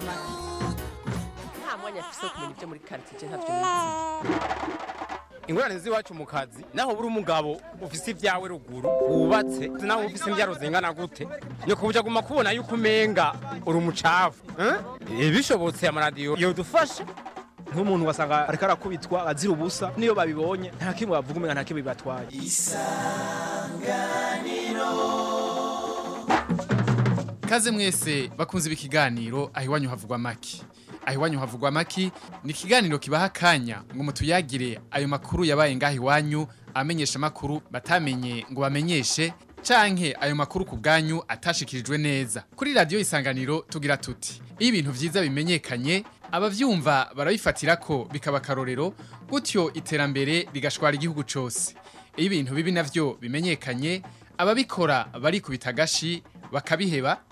make nta mwanya afise wo kumenya ibyo muri karitsiye ntavyo nizi ingorane z'iwacu mu kazi naho buri umugabo ufise ibyawe ruguru wubatse nawe ufise imbyaro zingana gute nyoko buja guma kubona yuko umenga uri umucafu eh? bishobotse amaradiyo yodufasha nk'umuntu wasanga ariko arakubitwa azira ubusa niyo babibonye nta kimwe bavuga umenga nta kimwe bibatwaye. Kaze mwese bakunze ibi kiganiro aho iwanyu havugwa maki. Aho iwanyu havugwa maki ni ikiganiro kibaha akanya ngo mutuyagire ayo makuru yabaye ngaho iwanyu amenyesha makuru batamenye ngo bamenyeshe canke ayo makuru ku bwanyu atashikirijwe neza. Kuri radio isanganiro tugira tuti iyo ibintu vyiza bimenyekanye abavyumva barabifatira ko bikaba akarorero gutyo iterambere rigashwara igihugu cose. Iyo ibintu bibi navyo bimenyekanye ababikora barikubita agashi bakabiheba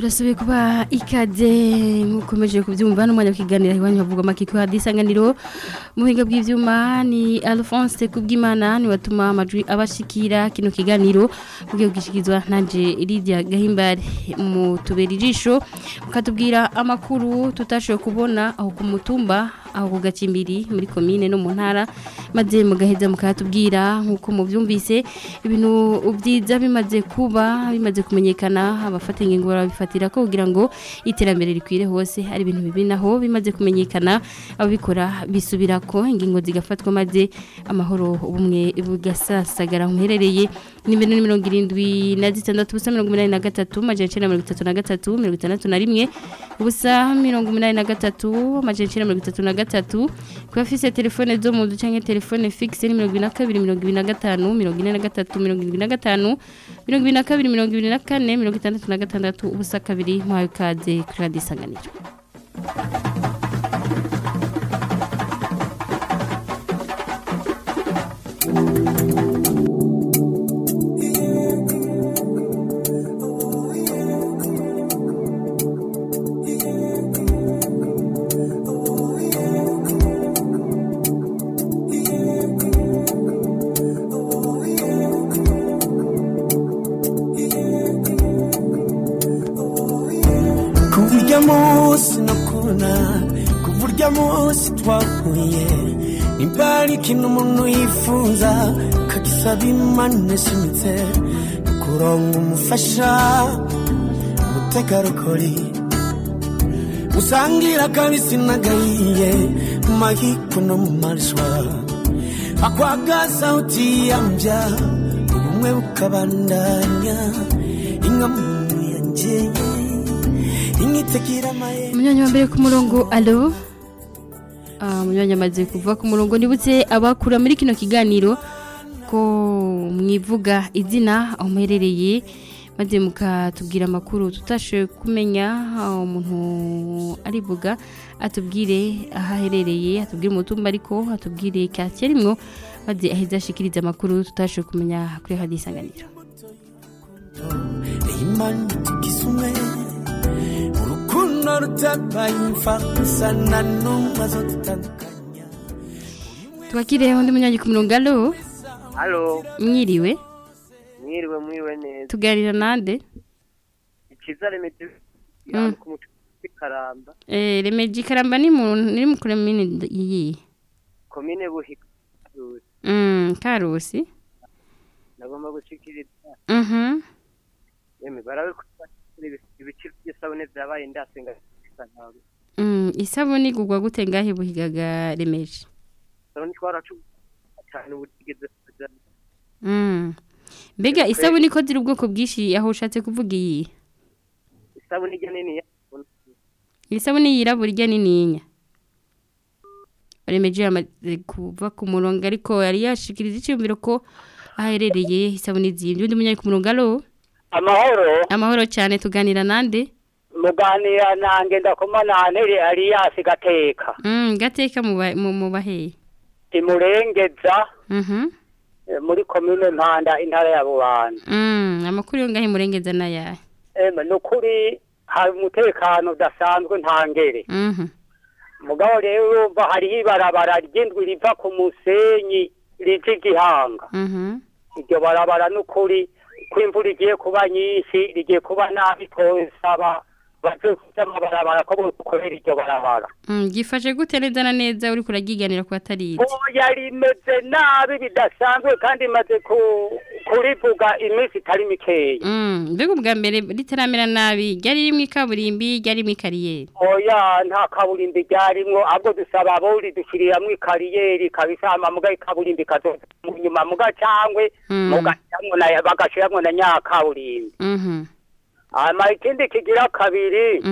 Turasubiye kuba ikaze mukomeje kubyumva n'umwanya w'ikiganiro iwanyu havugwa amakiko ya disanganiro. Mu buhinga bw'ibyuma ni Alphonse Kubwimana ni watuma amajwi abashikira kino kiganiro. Mugiye gishikizwa nanje Lydia Gahimbare mu tubera ijisho mukatubwira amakuru tutashoboye kubona aho ku mutumba. Aho ku muri komine no mu ntara. Maze mugaheza mukatubwira nk'uko muvyumvise ibintu byiza bimaze kuba bimaze kumenyekana abafata ingingo barabifatira ko kugira ngo iterambere rikwire hose. Ari ibintu bibi naho bimaze kumenyekana ababikora bisubira ko ingingo zigafatwa maze amahoro ubumwe bugasasagara muherereye. Ni mirongo irindwi na zitandatu ubusa mirongo umunani na gatatu amajana icenda mirongo itatu na gatatu mirongo itandatu na rimwe ubusa mirongo umunani na gatatu amajana icenda mirongo itatu na gatatu ku bafise telefone zo mu nzu canke telefone fixe ni mirongo ibiri na kabiri mirongo ibiri na gatanu mirongo ine na gatatu mirongo hari ikintu umuntu yifuza kagisaba imana ishimitse kuronga umufasha umutegarugori musangira kabisi n'agahiye mu mahiko no mu marishwa akwaga sauti yambya ubumwe bukabandanya inka mu yanjye inyitekira amaye umunyanya wa mbere ku murongo alo? Ah, umunyanya amaze kuva ku murongo nibutse abakura muri kino kiganiro ko mwivuga izina aho muherereye maze mukatubwira amakuru. Tutashoboye kumenya umuntu arivuga atubwire aho aherereye atubwire umutumba ariko atubwire kacye rimwo maze aheze ashikiriza amakuru. Tutashoboye kumenya kuri hadi twakire undi munyanya ku murongo alo Halo, mwiriwe mwiriwe mwiriwe neza. tuganira nande Ikiza remedi Mm. w'ikaramba, Eh, remeji karamba ni mu ni mu kuremini iyi. komine Buhiga. Mm, karusi. Nagomba gushikiriza Mhm. yeme barabe ibiciro by'isabune byabaye ndasenga. Mm, isabuni gugwa gute ngahe buhigaga remeji. Sabuni twaracu cyane ubutigeze kujana. Mm. Mbega isabuni ko ziri ubwoko bwishi aho ushatse kuvuga iyi. Isabuni ijya nini ya Isabuni yirabura ijya nininya. remeje yamaze kuva ku murongo ariko yari yashikiriza icyumviro ko aherereye isabune zindi undi munyari ku murongo alo amahoro amahoro cyane tuganira nande muganira nange ndakomanantere aliyasi gateka. Mm gateka mu ba- mu mu baheye imurengeza mhm eh, muri komine mpanda intara ya bubanza. Mm amakuru yo ngahe murengeza nayahe eme nukuri hari umutekano udasanzwe ntangere mhm mugabo rero hariho ibarabara ry'indwi riva ku musenyi rija igihanga. Mhm iryo barabara nukuri ko imvura igiye kuba nyinshi rigiye kuba nabi twosaba amabarabara ko iryo barabara mm gifashe gute neza na neza uri kuragiganira ku batarizi oya rimeze nabi bidasanzwe kandi imaze ku- kurivuga iminsi itari mikeya. Mm mbega ubwa mbere ritaramera nabi ryari rimwe ikaburimbi ryari rimwe kariyeri? Oya nta kaburimbi ryarimwo ahubwo dusaba abori dushyiriramwo ikariyeri kabisama muga ikaburimbi kazoza mu nyuma muga cangwe Mm. mugashiramwo na nyakaburimbi. Hama ikindi kigira kabiri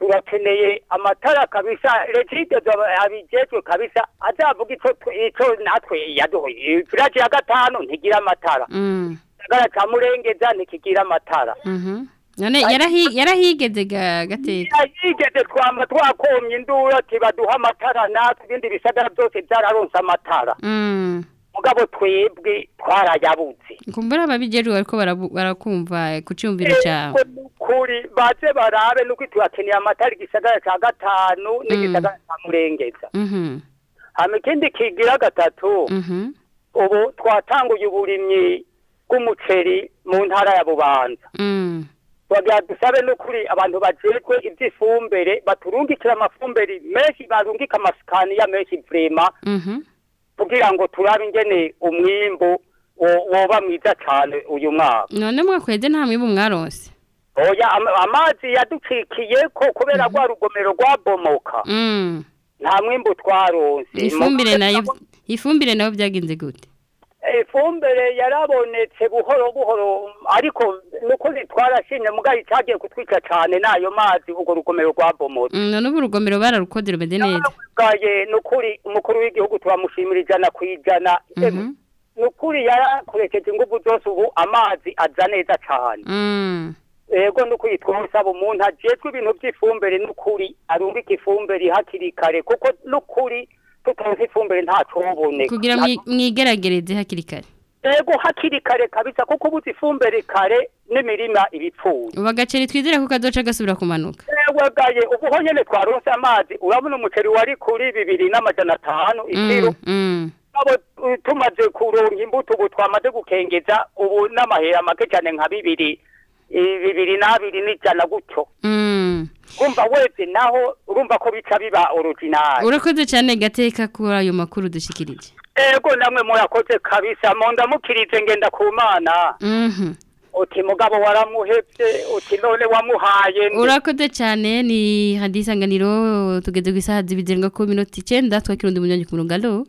turakeneye amatara kabisa regide abijejwe kabisa azavuga ico natwe yaduhoye village ya gatanu ntigira amatara gisagara ca murengeza ntikigira amatara none yarahi yarahigeze ga gateka yigeze twama twakomye induru ati baduha amatara natwe ibindi bisagara byose byararonse amatara mugabo twebwe twarayabuze kumbura ababijejwe ariko barakumva kucyumvira cyawe. nukuri baze barabe nuko turakeneye amatara igisagara ca gatanu n'igisagara ca murengeza. Mhm. Hama ikindi kigira gatatu mhm. ubu twatanguye uburimyi bw'umuceri mu ntara ya bubanza. Mm. Twagira dusabe n'ukuri abantu bajejwe ivy'ifumbire baturungikira amafumbire menshi barungika amasikaniya menshi vrema. Mhm. Kugira ngo turabe ingene umwimbu wo- woba mwiza cane uyu mwaka. None mwakweze nta mwibu mwaronse. Oya ama- amazi yaducikiye ko kubera rwa rugomero rwabomoka. Mm. Nta mwimbu na yo ifumbire na yo byagenze gute? Ifumbire yarabonetse buhoro buhoro ariko nuko twarashimye mugabo itagiye kutwica cane n'ayo mazi urwo rugomero rwabomotse Mm, none ubu urugomero bararukoze rumeze neza nukuri umukuru w'igihugu turamushimira ijana ku ijana nukuri yarakoresheje ingufu zose ubu amazi aza neza cane mm ego nukuri twosaba umuntu ajejwe ibintu by'ifumbire nukuri arungika ifumbire hakiri kare kuko nukuri tutaronse ifumbire ntacoboneka kugira mwi- mwigeragereze hakiri kare. Ego hakiri kare kabisa kuko ubuze ifumbire kare n'imirima ibipfuye. Ubu agaceri twizere ko kazoca gasubira kumanuka. Ewe gaye ubu ho nyene twaronse amazi. Urabona umuceri wari kuri bibiri n'amajana atanu ikiro. Mm mm. Abo uh, tumaze kuronka imbuto ubu twamaze gukengeza ubu n'amahera make cyane nka bibiri. Eh, bibiri n'abiri n'ijana gutyo. Mm. Urumva wese naho urumva ko bica biba original. Urakoze cyane gateka kuri ayo makuru dushikirije ego namwe murakoze kabisa. Mondamukirize ngenda ku mana. Mhm. Uti mugabo waramuhevye uti none wamuhaye urakoze cyane. Ni hadisanganiro tugeze ku isaha zibizenga ku minota icyenda twakirundi umunyanya ku murongo. Alo?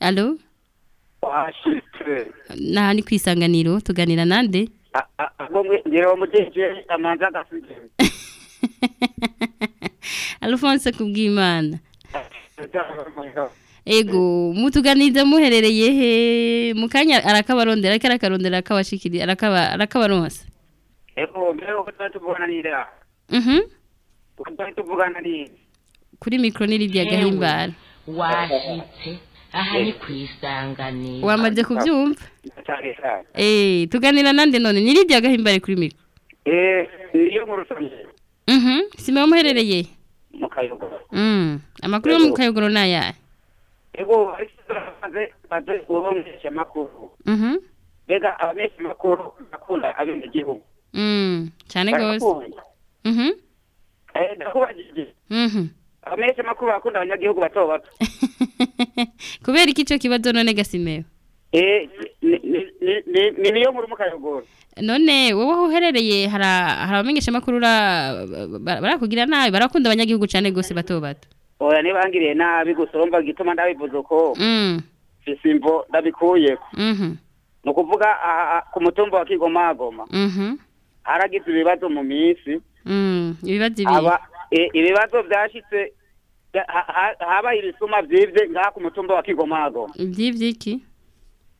Alo? Washitse. Naha ni ku isanganiro tuganira nande? Alphonse kubwimana ego mutuganiza muherereye he mu kanya arakabarondera ariko arakarondera akabashikiri arakaba arakabaronsa ego mbere uko tuba tuvugana nira mhm uko tuba tuvugana nira kuri mikro ni Lydia Gahimbara washitse aha ni ku isanganiro wamaze kubyumva? Cyane eh tuganira nande none? Ni Lydia Gahimbara kuri mikro eh niyo mu rusomye mhm sima muherereye. Mu kayogoro. Mm amakuru yo mu kayogoro naya ego maze maze uwo mwesha makuru. Mhm. Bega abamesha makuru bakunda abenegihugu mm cyane Barakunda. mhm. Eh ndakubajije. Mhm abamesha makuru bakunda abanyagihugu bato bato. Kubera iki cyo kibazo none gasimeo? Eh ni- ni- ni- ni- ni niyo muri mu kayogoro. None wowe aho uherereye hari abamenyesha makuru barakugira nabi barakunda abanyagihugu cyane gose bato bato. Oya nibangiriye nabi gusa urumva gituma ndabivuze uko mm. Isimbo ndabikuyeko mhm ni ukuvuga aha- aha ku mutumba wa kigomagoma. Mhm haragize ibibazo mu minsi. Mm. Ibibazo ibi ibibazo byashitse ha- ha- habaye ibisuma vyivye ngaha ku mutumba wa kigomago Ivyiki?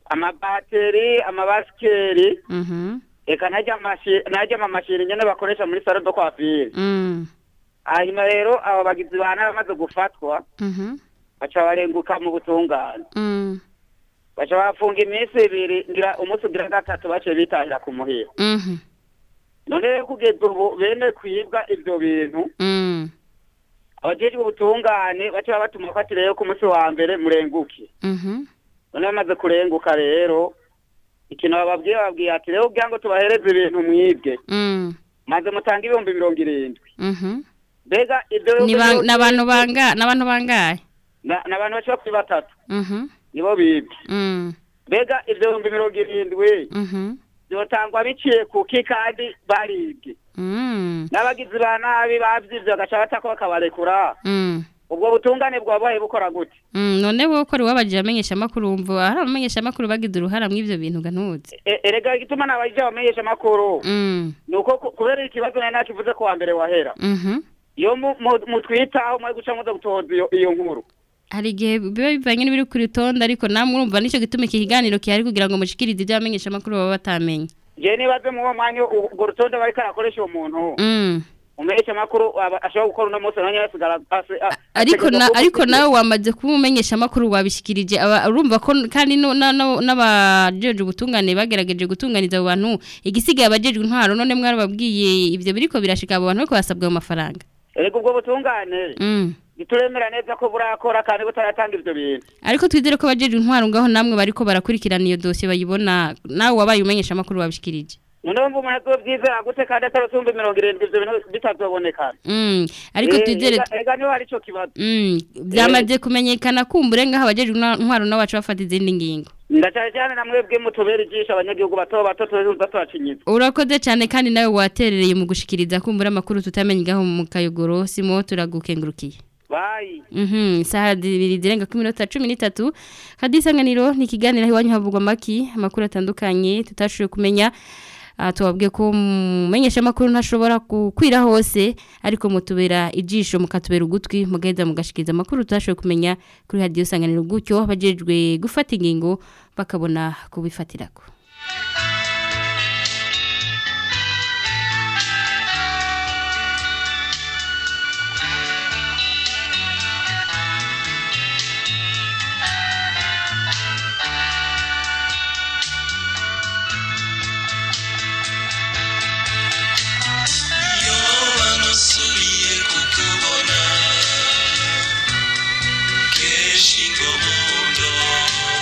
amabateri amabasikeri Mhm. eka najya amashi- najya amamashini nyene bakoresha muri salo do kwafire Mm. hanyuma rero abo bagizi ba nabi bamaze gufatwa Mhm. baca barenguka mu butungane Mm. baca bafunga iminsi ibiri umunsi ugira gatatu baciye bitangira ku muhira Mhm. None rero kugeza ubu bene kwibwa ivyo bintu Mm. abajejwe ubutungane baca babatuma ko ati rero ku munsi wa mbere murenguke Mhm. none bamaze kurenguka rero ikintu bababwiye bababwiye ati rero kugira ngo tubahereze ibintu mwibwe Mm. maze mutange ibihumbi mirongo irindwi Mhm. mbega ibyo Ni n'abantu bangahe? Na- n'abantu bashika kuri batatu Mhm. nibo bibwe Mm. mbega ibyo bihumbi mirongo irindwi. Byotangwa biciye kuki kandi baribwe Mm. n'abagizi ba nabi bavyivye bagaca batako bakabarekura Mm. ubwo butungane bwabaye bukora gute Mm, none wowe ko wabajije amenyesha makuru umva hari abamenyesha makuru bagize uruhara mw'ivyo bintu ganuze. E- erega igituma nabajije abamenyesha makuru Mm. nuko ku- kubera ikibazo nari nakivuze ku wa mbere wahera Mhm. iyo mu- mu- mutwitaho mwe guca muza iyo nkuru Hari igihe biba bivanye n'ibiri ku rutonde ariko namwe urumva nico gituma iki kiganiro kihari kugira ngo mushikirize ibyo abamenyesha makuru baba batamenye. je nibaze mu uwo mwanya urwo rutonde bariko arakoresha uwo muntu. Mm. umumenyesha makuru aba- ashobora gukora uno munsi nanye yasigara ariko na ariko nawe wamaze kuba umumenyesha makuru wabishikirije aba urumva ko kandi n'abajeje ubutungane bagerageje gutunganiza abo bantu igisigaye abajejwe intwaro none mwarababwiye ivyo biriko birashika abo bantu ariko basabwa ayo mafaranga. Erega ubwo butungane. Bituremera neza ko burakora kandi butaratanga ivyo bintu. Ariko twizere ko abajejwe intwaro ngaho namwe bariko barakurikirana iyo dosiye bayibona nawe wabaye umumenyesha makuru wabishikirije. None wumva umuntu azovyizera gute kandi atarasumba mirongo irindwi ivyo bintu bitazobonekana. Mm. ariko Eh, twizere ega- ni ho hari ico kibazo. Mm. byamaze kumenyekana kumbure ngaho abajejwe intwaro nabo baca bafata izindi ngingo. Ndacane cyane na mwebwe mutubera ijisho abanyagihugu bato bato tuza tubacinyiza urakoze cyane kandi nawe waterereye mu gushikiriza kumbura amakuru tutamenye ngaho mu kayogoro. Simo turagukengurukiye. Bayi Mhm, isaha zibiri zirenga ku minota cumi n'itatu. Hadisanganiro ni ikiganiro iwanyu havugwa amaki amakuru atandukanye tutashoboye kumenya aha tubabwiye ko mumenyesha amakuru ntashobora gukwira hose ariko mutubera ijisho mukatubera ugutwi mugaheza mugashikiriza amakuru tutashoboye kumenya kuri hadiyo sanganiro gutyo abajejwe gufata ingingo bakabona kubifatirako.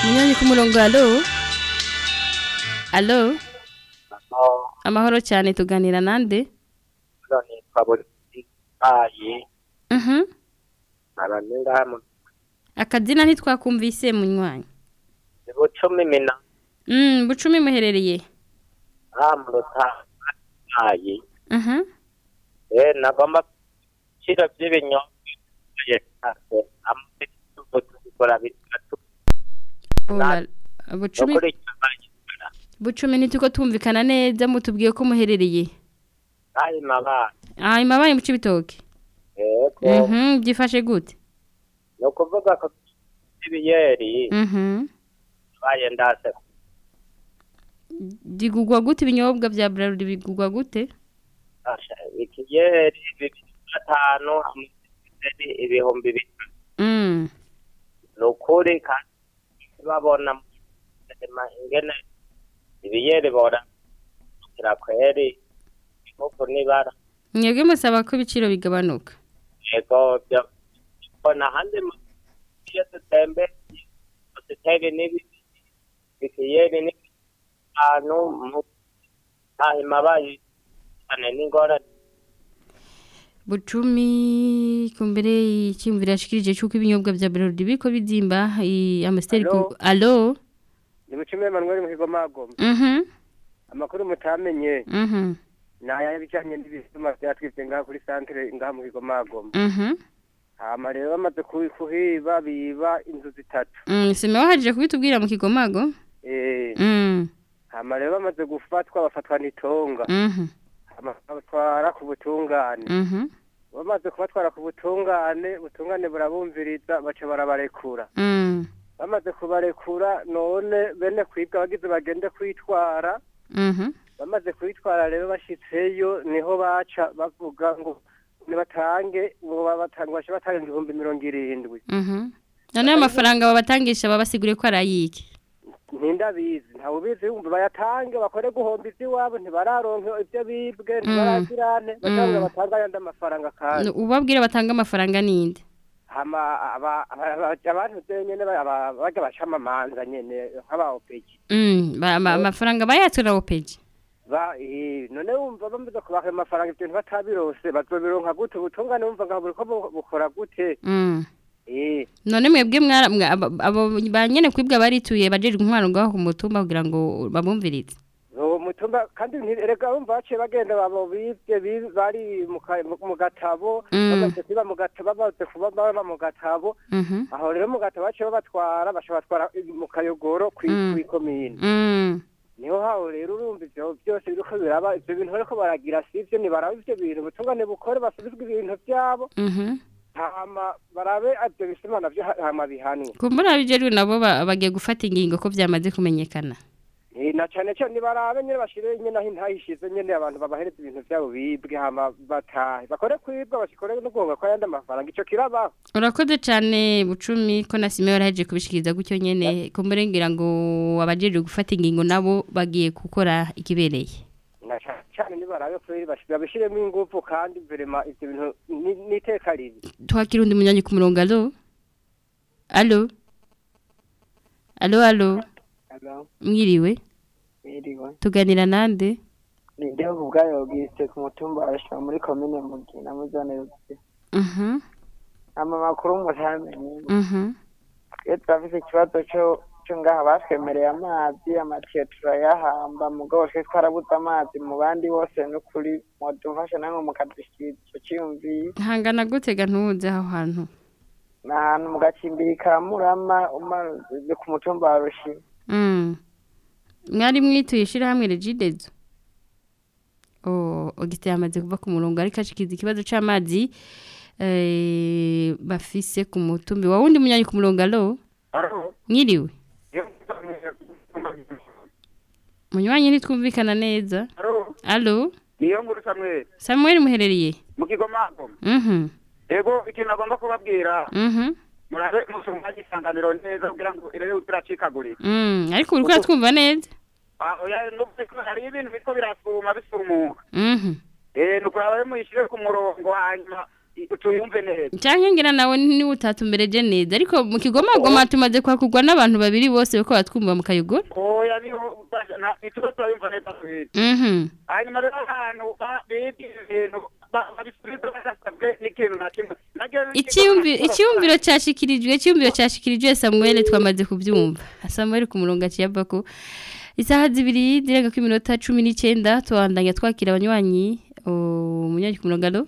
Munyonyi ku murongo alo? Alo? Amahoro cyane tuganira nande? Nitwa Bonifayi Mhm. aranenga mu akazina ntitwakumvise munywanyi bucumi mina. Mm, bucumi muherereye? Amuruta ayi Mhm. eh nagomba kiro by'ibinyobwa. Yese amwe tukora bitatu bucumi ntituko tumvikana neza mutubwiye ko muherereye. Ah imabaye mu cibitoke. Yego. Mhm, byifashe gute? No kuvuga ko ibiyeri Mhm. baye ndase. Digugwa gute ibinyobwa bya Bralud bigugwa gute? Ikiyeri bibiri gatanu ibihumbi bitatu Mm. nukuri kandi babona ingene ibiyeri bora kira kweri igihugu nibara. Mwebwe musaba ko ibiciro bigabanuka. Yego byo bona handi mu iyo dutembe dutege n'ibi bikiyeri ni ahantu mu hanyuma bayi cyane n'ingorane. Bucumi kumbere icyumvira yashikirije cyuko ibinyobwa bya Bralud biko bizimba i Amstel ku Allo ni bucumi Emmanuel mu Kigomagoma Mhm. amakuru mutamenye Mhm. ni aya bijanye n'ibisuma byatwivye ngaha kuri centre ngaha mu Kigomagoma Mhm. hama rero bamaze kuhiba biba inzu zitatu Mm, sime wahajije kubitubwira mu kigomago? eh Mm. hama rero bamaze gufatwa bafatwa n'itonga Mhm. hama batwara ku butungane Mhm. Bamaze kubatwara ku butungane ubutungane burabumviriza baca barabarekura Mm. bamaze kubarekura none bene kwibwa bagize bagende kwitwara Mhm. bamaze kwitwara rero bashitseyo ni ho baca bavuga ngo nibatange ngo batanga ibihumbi mirongo irindwi Mhm. None ayo mafaranga babatangisha babasiguriye ko ari ayiki. Ntindabizi ntawe ubizi wumva bayatange bakore guhomba ivy'iwabo ntibararonke ivyo bibwe ntibaragirane batanga Mm. batanga ayandi amafaranga kandi Ubabwire batanga amafaranga ninde? abantu nyene ba- aba- baja bacama amanza nyene nk'aba opeki Mm. Amafaranga bayatura eh, none wumva bamaze kubaha ayo mafaranga ivyo ntibatabirose bazobironka gute ubutungane wumva ngaho buriko bu- bukora gute Mm. None mwebwe mwara mwa- abo abo banyene kwibwa barituye bajejwe intwaro ngaho ku mutumba kugira ngo babumvirize. mutumba kandi nti- erega wumva baciye bagenda babo bivye bi- bari mu gatabo Mm. bamaze kuba mu gatabo bamaze kuba baba mu gatabo Mhm. aho rero mu gatabo baciye babatwara baca batwara mu kayogoro kwi- Mm. kw'ikomine Mm. ni ho haho rero urumva ivyo byose biriko biraba ivyo bintu bariko baragira sivyo nibaraba ivyo bintu ubutungane bukore basubizwe ibintu vyabo Mhm. Hama barabe ivyo bisima navyo ha- hama bihanwe. Kumbura abijejwe nabo ba- bagiye gufata ingingo ko byamaze kumenyekana. Eh, na cane cane nibarabe nyene bashire nyene aho intahishize nyene abantu babahereza ibintu vyabo bibwe hama batahe. Bakore kwibwa bashikore no guhonga kwa yandi amafaranga ico kirabaho. Urakoze cyane bucumi ko na Simeon araje kubishikiriza gutyo nyene. Kumurengera ngo abajejwe gufata ingingo nabo bagiye gukora ikibereye. Na cane ni nibarabe bashi- babishiremo ingufu kandi verema ivyo bintu nitekarize niteka ribi Twakira undi munyanyi ku murongo alo. Alo. Alo alo. Hello, Mwiriwe. mwiriwe. Tuganira nande? Ni igihugu bwayo bwise ku mutumba arashaka muri komine Mugina muri zone Ruzi. Mhm. Ama makuru mutamenye. Mhm. eta bise ikibazo cyo cyo ngaha batwemereye amazi amatiyo turayahamba mugabo twe twarabuze amazi mu bandi bose n'ukuri mwadufasha namwe mukadushikiriza ico ciyumviye Hangana gutega ntuze aho hantu. ni ahantu mu gacimbiri ka Murama umaze ku mutumba wa Rushima. Mm. Mwari mwituye ishirahamwe Regidezo. Oh, Augustin yamaze kuva ku murongo ariko ashikiza ikibazo c'amazi eh bafise ku mutumbi. Wa wundi munyanyi ku murongo alo? Mwiriwe. Munywanyi ntitwumvikana neza. Alo? niyo nkuru samweli Samuel muherereye? mu kigomako Mhm. ego ikintu agomba kubabwira Mhm. murabe musumba isanganiro neza kugira ngo irebe turacikagurika Mm, ariko uriko uratwumva neza? Ah, hari ibintu bitwo birasuma bisumuka Mhm. eh nukuraba muyishire ku murongo hanyuma tuyumve neza Canke ngira nawe ni utatumbereje neza ariko mu kigoma goma tumaze kwakugwa n'abantu babiri bose bako batwumva mu kayogoro. oya ni ho ituba turayumva neza Mhm. hanyuma rero abantu ba- bibye ibintu Icyumviro cyashikirijwe icyumviro cyashikirijwe Samuel twamaze kubyumva. Samuel ku murongo akiyava ko isaha zibiri direga ku minota 19 twandanya twakira abanywanyi umunyanyi ku murongo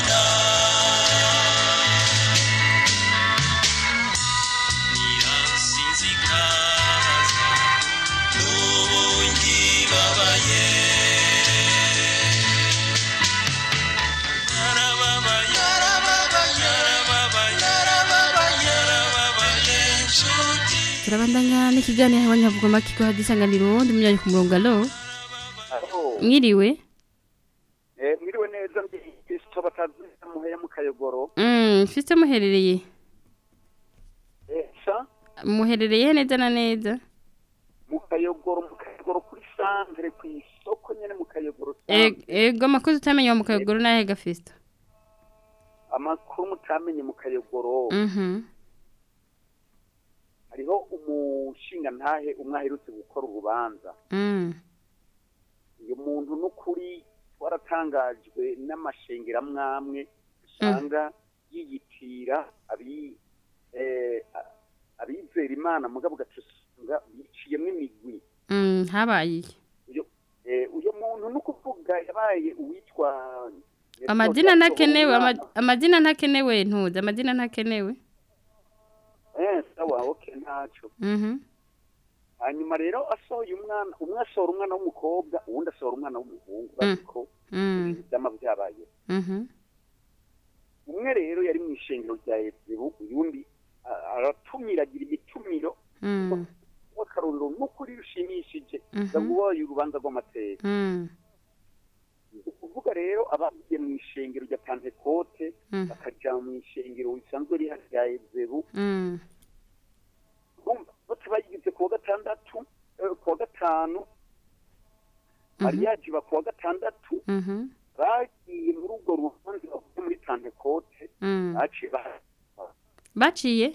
Turabandanya n'ikiganiro abanyavuga makiko hadisanganiro ndi munyanyi ku murongo alo. Mwiriwe? Eh, mwiriwe neza ndi Kristo batazi muheye mu kayogoro. Mm, mfite muherereye. Eh, Muherereye neza na neza. mu kayogoro mu kayogoro kuri santere ku isoko nyene mu kayogoro ego amakuru utamenya mu kayogoro nahe gafisto amakuru mutamenye mu kayogoro mhm hariho umushinga ntahe umwe aherutse gukora urubanza. Mm. Uyu muntu n'ukuri waratangajwe n'amashengero amwamwe usanga yiyitira abi eh, abizera imana mugabo ugatusanga yiciyemo imigwi. Mm habaye eh, uyo muntu n'ukuvuga yabaye uwitwa amazina ntakenewe ama- amazina ntakenewe ntuzi amazina ntakenewe. Sawa okay ntaco mhm hanyuma rero asohoye umwana umwe asohora umwana w'umukobwa uwundi asohora umwana w'umuhungu bariko mm. ibintu vyama vyabaye mhm umwe rero yari mu ishengero rya Ezebu uyundi a- aratumiragira imitumiro. Mm. W'akarorero n'ukuri rushimishije. Mhm. ndaguboye urubanza rw'amateka. Mm. Ukuvuga rero abagiye mu ishengero rya pantekote Mm. bakaja mu ishengero risanzwe riri rya Ezebu mm bose bayigize ku wa gatandatu eh, ku wa gatanu mariyaje iba ku wa gatandatu mhm. bagiye muri urwo rubanza bavuye muri pantekote mm. baciye ba- baciye?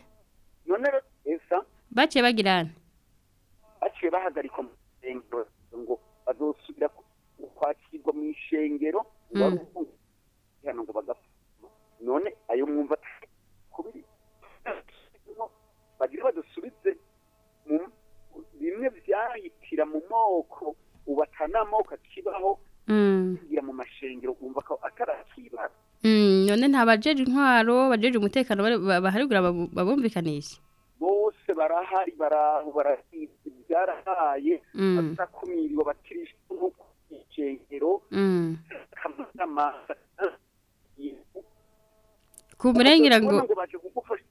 None rero baciye bagirana baciye bahagarikwa mu ishengero ngo bazosubira kwakirwa mu ishengero Mm. wari hano ngo bagapfa none ayo mwumva kubiri. Bagira badusubize bimwe vyahitira mu moko ubu atanamoko akibaho mm. bigira mu mashengero umva ko atarakibaho. Mm none nta bajeje intwaro bajeje umutekano baharigura babu- babumvikanisha bose barahari baraho barahizi byarahaye Mm. batakumiriwe bakirishwe nko ku ishengero mm kamanama kumurengera ngo ngo baje kugufasha.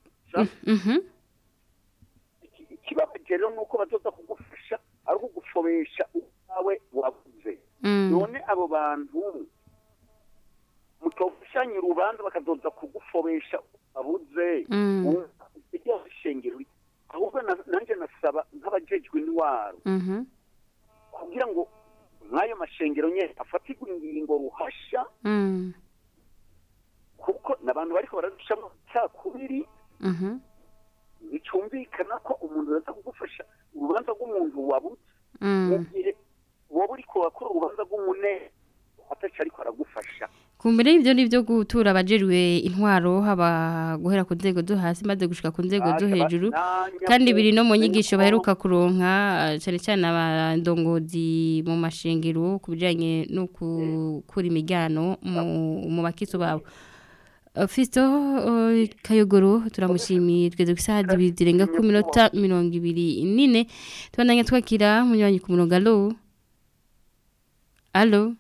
Mhm. Ikibabaje rero nuko bazoza kugufasha ari ukugufobesha uwawe wabuze. Mm. none abo bantu mutofashanya urubanza bakazoza kugufobesha wabuze. Mm. wumva iryo shengero ri- ahubwo na- nanje nasaba nk'abajejwe intwaro mhm kugira ngo nk'ayo mashengero nyene afatirwe ingingo ruhasha. Mm. Kuko n'abantu bariko baradushamo cyakubiri mhm bicumvikana ko umuntu yaza kugufasha urubanza rw'umuntu wabuze mu mm gihe wowe uriko wakora urubanza rw'umunezero ataco ariko aragufasha. Kumbere y'ibyo ni byo gutura abajejwe intwaro haba guhera ku nzego zo hasi maze gushika ku nzego zo hejuru. kandi biri no mu nyigisho baheruka kuronka eh, cyane cyane abandongozi mu mashengero ku bijyanye no gukura imijyano mu mu bakiso babo. Eh, Fisto eh, Kayogoro turamushimiye isaha zibiri zirenga ku minota mirongo ibiri nine tubandanya twakira munywanyi ku murongo. Alo? Alo?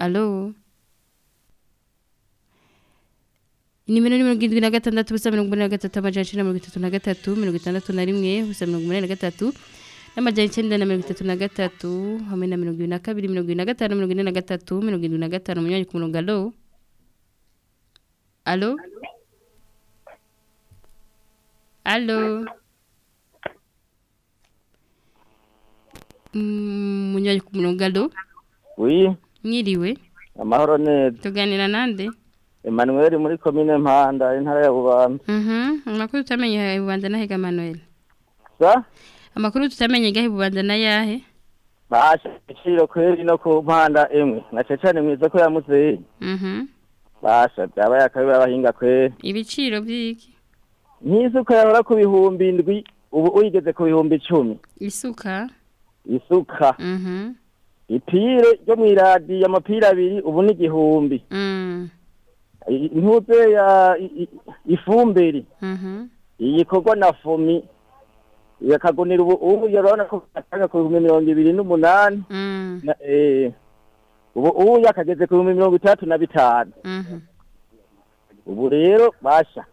Alo? Nimero ni mirongo irindwi na gatandatu ubusa mirongo umunani na gatatu amajana icenda na mirongo itatu na gatatu mirongo itandatu na rimwe ubusa mirongo umunani na gatatu n'amajana icenda na mirongo itatu na gatatu hamwe na mirongo ibiri na kabiri mirongo ibiri na gatanu mirongo ine na gatatu mirongo irindwi na gatanu umunywanyi ku murongo. Alo? Alo Allô Mm, munywanyi ku Oui, mwiriwe amahoro neza. tuganira nande Emmanuel muri commune Mpanda, intara ya Bubanza. Mhm, amakuru tutamenye Bubanza Emmanuel Sa? Amakuru tutamenye gahe Bubanza na yahe? Basha kweri no ku Mpanda emwe. nacecane mwiza ko yamuze. Mhm. Basha byaba yakabe abahinga kweri. Ibiciro byiki? Nk'isuka yahora ku bihumbi indwi, ubu uyigeze ku bihumbi icumi. Isuka. Isuka. Mhm. Ipire ryo mw'iradiyo amapira abiri ubu ni igihumbi. Mm. Intuze ya i- i- ifumberi. Mhm. iyikorwa na fomi yakagunira ubu ubu yarabona ko atanga ku bihumbi mirongo ibiri n'umunani Mm. eh ubu ubu yakageze ku bihumbi mirongo itandatu na bitanu. Mhm. ubu rero basha.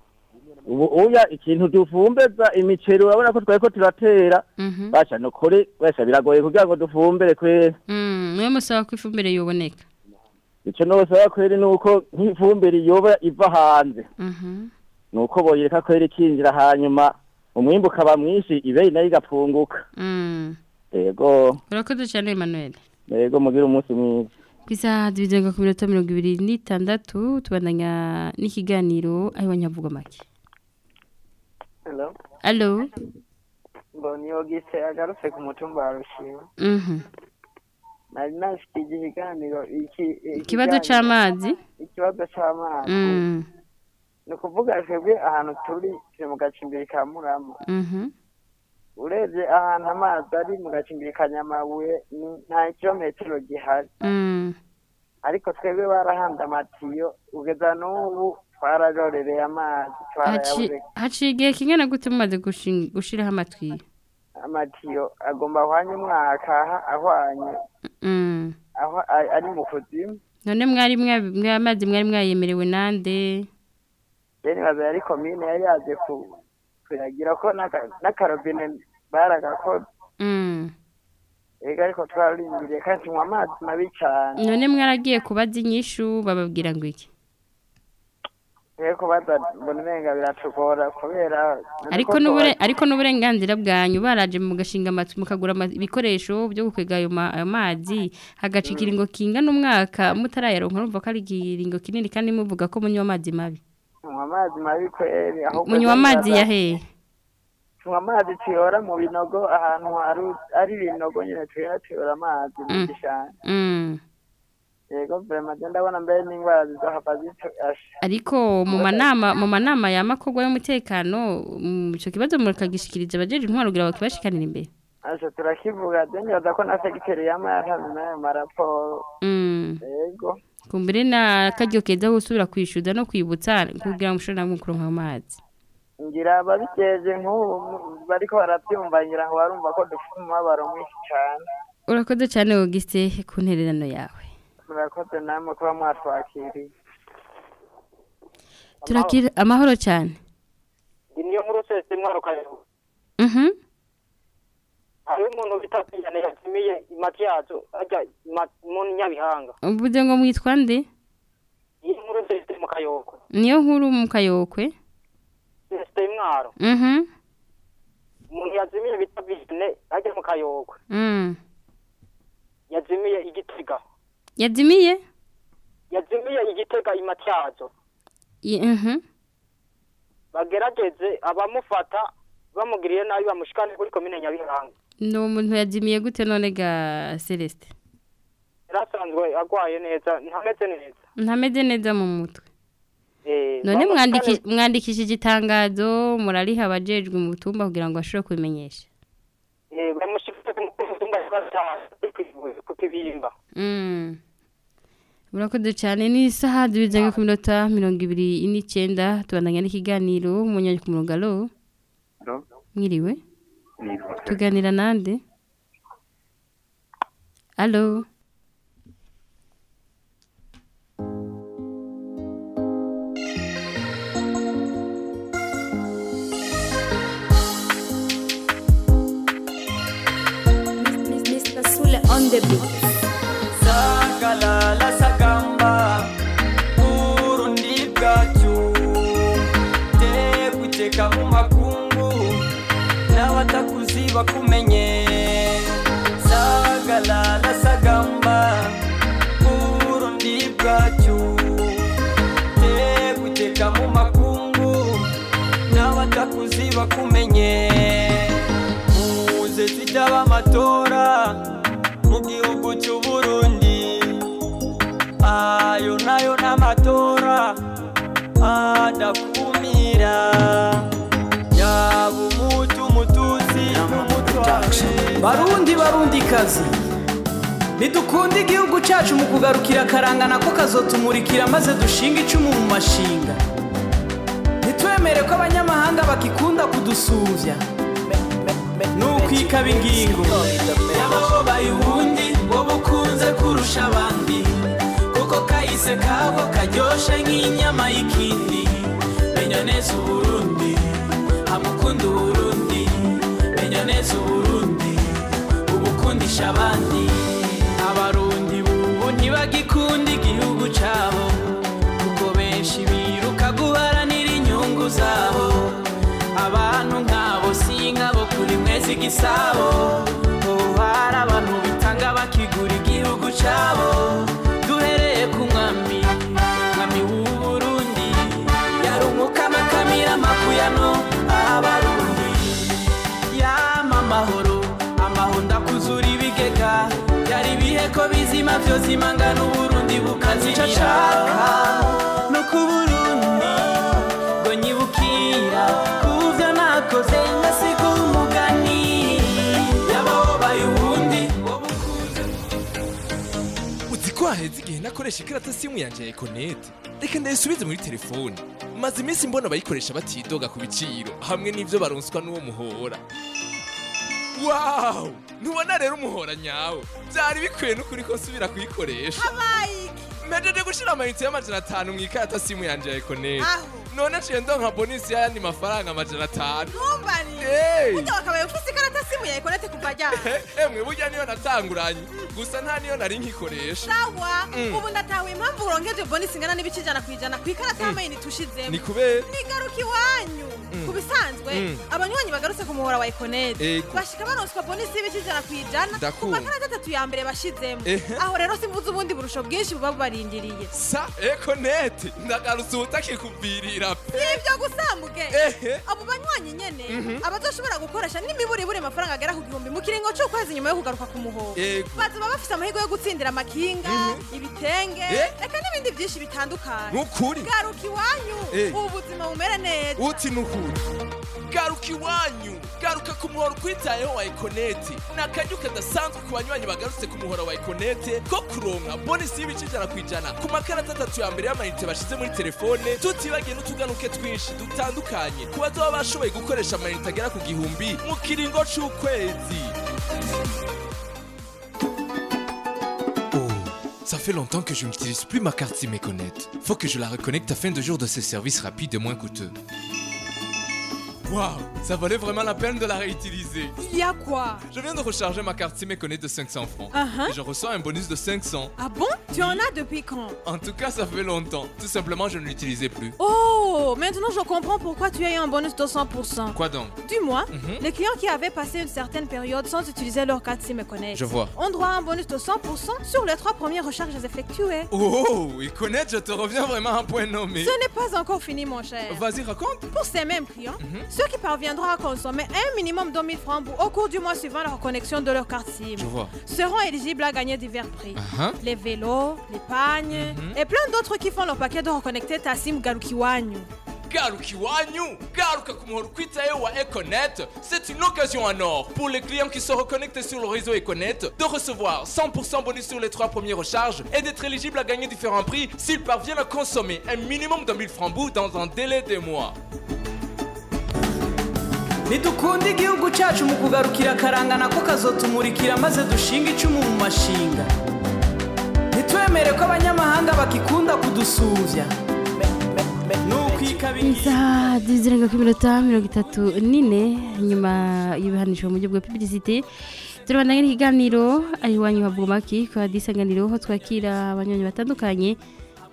Ubu uya ikintu dufumbeza imiceri urabona ko twari ko turatera. Mhm. basha nukuri basha biragoye kugira ngo dufumbere kwera Mm, mwe musaba ko ifumbire yoboneka. ico nosaba kweri nuko nk'ifumbire yoba iva hanze. Mhm. nuko boyereka kweri ikinjira hanyuma umwimbu ukaba mwinshi ibeyi na yo igapfunguka yego. Urakoze cyane Emmanuel. Yego mugire umunsi mwiza. Ku isaha zibizenga ku minota mirongo ibiri n'itandatu tubandanya n'ikiganiro aho iwanyu havugwa make Hello. alo Mbonye Ogise agarutse ku mutumba wa Rushima. Mhm. Nari nashikije ikiganiro iki ikibazo cha Ikibazo c'amazi. Mm. Ni ukuvuga twebwe ahantu turi turi mu gacimbiri ka Murama. Urebye ahantu amazi ari mu gacimbiri ka Nyamabuye ni- nta kilometero gihari. Mm. Ariko twebwe barahanda amatiyo kugeza n'ubu twararorereye amazi haciye igihe kingana gute mumaze gushiraho amatwi amatiyo agomba ahwanye umwaka ahwanye Mm. aho ari mu kuzimu none mwari mwa- mwa- amazi mwari mwayemerewe nande rero nibaza yari komine yari yaje ku- kuyagira ko n'aka- n'akarobine baragakoze Mm. ega ariko twararindiriye kandi tunywa amazi mabi cyane. None mwaragiye kubaza inyishu bababwira ngo iki? Kubaza mbona umenga biratugora kubera ariko n'ubure ariko n'uburenganzira bwanyu baraje mu gashinga amatwi mukagura ibikoresho byo gukwega ayo ma- ayo mazi hagaca ikiringo kingana umwaka mutarayaronka urumva ko ari ikiringo kinini kandi muvuga ko munywa amazi mabi. Tunywa amazi mabi kweri munywa amazi ya hehe tunywa amazi tuyora mu binogo ahantu ari ibinogo nyine tuyora tuyora amazi mu Mm. gishanga. Mm. yego vrema je ndabona mbere n'indwara zizohava zitasha ariko mu manama mu manama y'amakorwa y'umutekano mm, ico kibazo mukagishikiriza abajeje intwaro kugira bakibashikanira imbere. Aje turakivuga. Je nibaza ko na segiteri yama yatanze n'ayo maraporo yego. Kumbere na karyo keza gusubira kwishyuza no kwibutsa kugira ngo mushobore namwe kuronka amazi. Ngira ababijeje nk'ubu bariko baravyumva ngira ngo barumva ko dufite umubabaro mwinshi cane. Urakoze cyane Auguste ku ntererano yawe. Murakoze namwe kuba mwatwakiriye. Turakira amahoro cyane niyo nkuru sese mwarukayo mhm. Hariho umuntu bita piyane imati yazo ajya mu nyabihanga. Uvuze ngo mwitwa nde? Iyi nkuru mu kayoko niyo nkuru mu kayokwe? Mwaro mhm. Umuntu yazimiye bita piyane ajya mu kayoko mm. Yazimiye igitega yazimiye yazimiye igitega imati yazo Ye- mhm. Bagerageze abamufata bamugiriye nabi bamushikane kuri komine nyabihanga ni umuntu yazimiye gute none ga Celeste. Yarasanzwe agwaye neza ntameze neza ntameze neza mu mutwe none bamushikane- mwandiki- mwandikishije itangazo murariha abajejwe mu butumba kugira ngo bashobore kubimenyesha. Eh, Mm. Murakoze cyane. Ni isaha dubizenga ku minota mirongo ibiri n'icyenda tubandanya n'ikiganiro umunyanyi ku murongo alo mwiriwe. Tuganira nande? Alo the beats. Sakalala barundi barundi kazi. Ntidukunde igihugu cyacu mu kugarukira akarangana ko kazotumurikira maze dushinga icumu mu mashinga. Ntitwemere ko abanyamahanga bakikunda kudusuvya nukwikaba ingingo. Yababaye ubundi wowe ukunze kurusha abandi. Kuko kahise kabo karyoshe nk'inyama y'ikindi. Menya neza uburundi amukunda uburundi. Menya neza uburundi. kurisha abandi. Abarundi bubu ntibagikunda igihugu cabo kuko benshi biruka guharanira inyungu zabo. Abantu nkabo si inkabo kuri mwezi gisabo ubu hari abantu bitanga bakigura igihugu cabo vyozima vyozima ngana uburundi bukazimira. Cashaka no ku burundi ngo nyibukira. Kuvyo nakoze ngasiga umugani yababaye ubundi uzi ko haheze igihe nakoresha ikarata simu yanje ya ekonete reka ndayisubize muri telefone. Maze iminsi mbona abayikoresha batidoga ku biciro hamwe n'ivyo baronswa n'uwo muhora. Wawu ntubona rero umuhora nyawo byari bikwiye n'ukuri ko nsubira kuyikoresha mpejeje gushira amayinite y'amajana atanu mu ikarata simu yanje ya ekonete none aciye ndonka bonisi y'ayandi mafaranga amajana atanu. Hey! burya wakabaye ufise ikarata simu ya ekonete kuva ryari emwe burya niyo natanguranye. Gusa nta niyo nari nkikoresha. Sawa. Mm. ubu ndatahuye impamvu uronkeje bonisi ingana n'ibice ijana ku ijana ku ikarata y'amayinite ushizemo ni kubera nigaruka iwanyu. Mm. ku bisanzwe Mm. abanywanyi bagarutse ku muhora wa ekonete bashika baronswa bonisi y'ibice ijana ku ijana. Ku makarata atatu ya mbere bashizemo. Aho rero simvuze ubundi burusho bwinshi buba bubarindiriye. Sa ekonete ndagarutse ubutakikuvirira pe si ibyo gusambuge Ehe. abo banywanyi nyene Mhm. abazoshobora gukoresha n'imiburiburi amafaranga agera ku gihumbi mu kiringo c'ukwezi nyuma yo kugaruka ku muhora Ego. bazoba bafise amahirwe yo gutsindira amakinga ibitenge Eh. eka n'ibindi byinshi bitandukanye garuka iwanyu Eh. ubu buzima bumere neza uti nukuri garuka iwanyu garuka ku muhora ukwitayeho wa ekonete ni akaryo kadasanzwe ku banywanyi bagarutse ku muhora wa ekonete ko kuronka bonisi y'ibice ijana ku ijana ku makarata atatu ya mbere y'amayinite bashize muri telefone tutibagiye n'utuganuke twinshi dutandukanye ku bazoba bashoboye gukoresha amayinite agera ku gihumbi mu kiringo c'ukwezi Ça fait longtemps que je n'utilise plus ma carte SIM Econet. Faut que je la reconnecte afin de jour de ces services rapides et moins coûteux. Waouh, ça valait vraiment la peine de la réutiliser. il y a quoi? Je viens de recharger ma carte SIM Econet de 500 francs. Uh-huh. Et je reçois un bonus de 500. ah bon? Tu en as depuis quand? En tout cas, ça fait longtemps. Tout simplement, je ne l'utilisais plus. oh maintenant je comprends pourquoi tu as eu un bonus de 100% Quoi donc? Dis-moi, Mhm. les clients qui avaient passé une certaine période sans utiliser leur carte SIM Connect Je vois. ont droit à un bonus de 100% sur les trois premières recharges effectuées. Oh, Econet, je te reviens vraiment à point nommé. Ce n'est pas encore fini, mon cher. Vas-y, raconte. Pour ces mêmes clients, Mhm. Ceux qui parviendront à consommer un minimum de 1000 francs au cours du mois suivant la reconnexion de leur carte SIM Je vois. seront éligibles à gagner divers prix. Uh-huh. Les vélos, les pagnes Mhm. et plein d'autres qui font leur paquet de reconnecter ta SIM Galukiwanyu. garuka iwanyu garuka wa econet c'est une occasion en or pour les clients qui se reconnectent sur le réseau econet de recevoir 100% bonus sur les trois premières recharges et d'être éligibles à gagner différents prix s'ils parviennent à consommer un minimum de 1000 francs dans un délai de mois ntidukunde igihugu cyacu mu kugarukira akaranga nako kazotumurikira maze dushinga icumu mu mashinga. Ntitwemere ko abanyamahanga bakikunda kudusuvya Isaha zirenga ku minota mirongo itatu n'ine nyuma y'ibihanishwa mu buryo bwa publicité. Turabandanya n'ikiganiro aho iwanyu havuga maki kwa disanganiro aho twakira abanywanyi batandukanye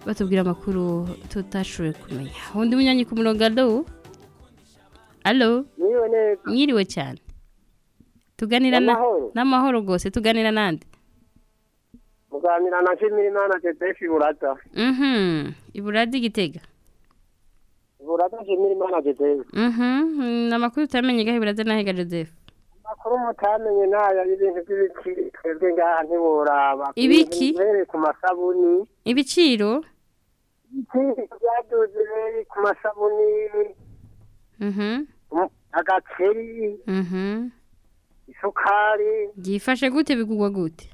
batubwira amakuru tutashoboye kumenya. Undi munywanyi ku murongo alo alo Mwiriwe cyane tuganira na N'amahoro. rwose tuganira nande muganira na Nshimirimana Joseph Burata mhm iburadi gitega? Burata Nshimirimana Joseph mhm amakuru utamenye gahe iburadi nahiga Joseph makuru mutamenye naya y'ibintu by'ibiki twebwe ngaha ntiworaba. Ibiki? Ibintu ku masabuni. Ibiciro? Ibiciro byaduze ku masabuni. Agaceri mhm. isukari byifashe gute bigugwa gute?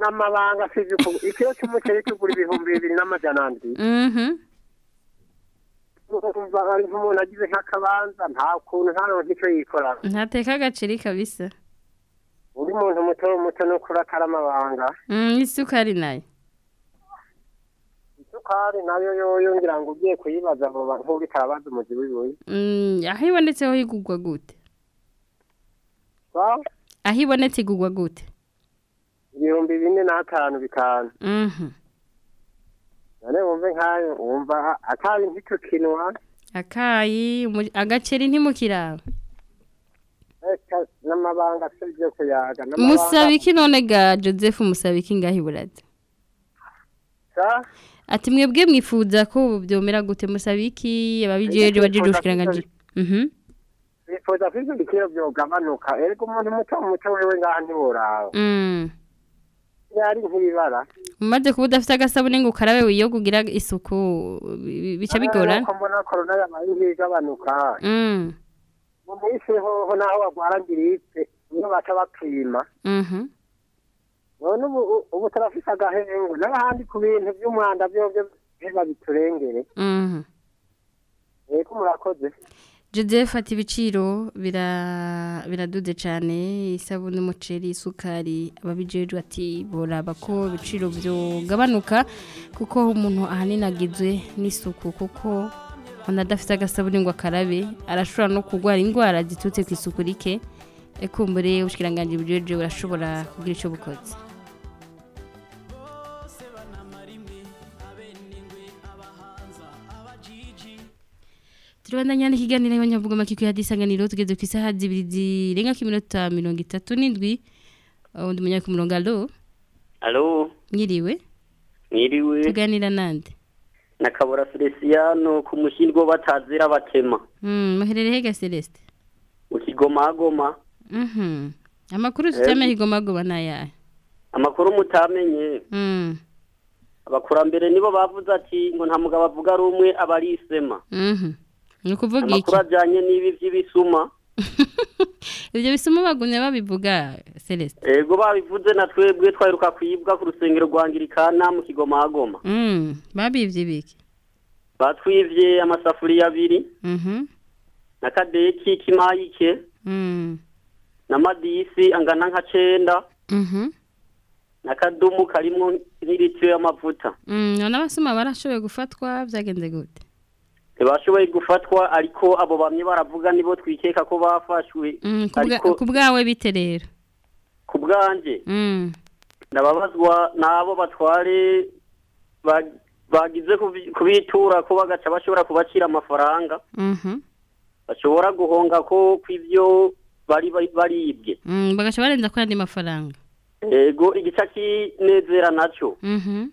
n'amabanga ku- ikiro cy'umuceri tugura ibihumbi bibiri n'amajana ndwi mhm. Nk'umuntu agize nk'akabanza nta kuntu nta n'umuntu icyo yikora ntateka agaceri kabisa. Uri muntu muto muto no kurakara amabanga mm, isukari na yo. Isukari na yo yoyo ngira ngo ugiye kuyibaza abo bantu nk'uri karabaza umuzi w'ibuye mm, aho ibonetseho igugwa gute? Aho ibonetse igugwa gute? Ibihumbi bine n'atanu bitanu. Mhm. None wumve nkayo wumva atabi ntitukinwa akayi agaceri ntimukiraba. N'amabanga sivyo kuyaga musaba iki none ga joseph musaba iki ngaho iburadi Sa? Ati mwebwe mwifuza ko byomera gute musaba iki ababijeje bajeje ubushikiranganje mhm. Bifuza ko ivyo biciro vyogabanuka erega umuntu muto muto wewe ngaha ntiworaba mm. Ari nk'ibibara umaze kuba udafite agasabune ngo ukarabe wiyo kugira isuku bi- bi- bica bigorana ko mbona korona yabaye nk'igabanuka Mm, mu minsi hoho naho bagwara ngiripe niyo baca bapima mhm. None ubu turafise agahengo n'abahandi ku bintu by'umwanda byobyo biba biturengere Mhm. yego murakoze. Joseph ati ibiciro bira biraduze cyane isabune umuceri isukari. Ababijejwe ati boraba ko ibiciro byogabanuka kuko umuntu ahanini agizwe n'isuku kuko umuntu adafite agasabune ngo akarabe arashobora no kurwara indwara ziturutse ku isuku rike. Ekumbure ubushikiranganje bujejwe burashobora kugira icyo bukoze turabandanya n'ikiganiro y'abanyavuga amakiko ya disanganiro tugeze ku isaha zibiri zirenga ku minota mirongo itatu n'indwi. Undi munyaka ku murongo alo Alo, mwiriwe? Mwiriwe. Tuganira nande? Na Kabura Feliciano ku mushingo batazira batema. Mm, muherereye hega Celeste? Ukigomagoma Mhm. amakuru Eh. higomagoma nayahe amakuru mutamenye. Mm. abakurambere nibo bavuze ati ngo nta mugabo avuga rumwe aba ari isema. Mhm. Ni ukuvuga iki? amakuru ajyanye n'ibi by'ibisuma ibyo bisuma bagumye babivuga Celeste. Ego babivuze na twebwe twaheruka kwibwa ku rusengero rwa ngirikana mu kigomagoma. Mm, babivye biki batwivye amasafuriya abiri Mhm. n'akadeki k'imayike Mm. n'amadisi angana nka cenda Mhm. n'akadumu karimwo n'ilitiro y'amavuta. Mm, none abasuma barashoboye gufatwa byagenze gute? Ntibashoboye gufatwa ariko abo bamwe baravuga nibo twikeka ko bafashwe. Mm, ku ku bwawe bite rero? Ku bwanje? Mm. ndababazwa n'abo batware ba- bagize kubi- kubitura ko bagaca bashobora kubacira amafaranga. Mhm. bashobora guhonga ko bari bari- baribwe. Mm, bagaca barenza ko yandi mafaranga. Ego igice kinezera naco. Mhm.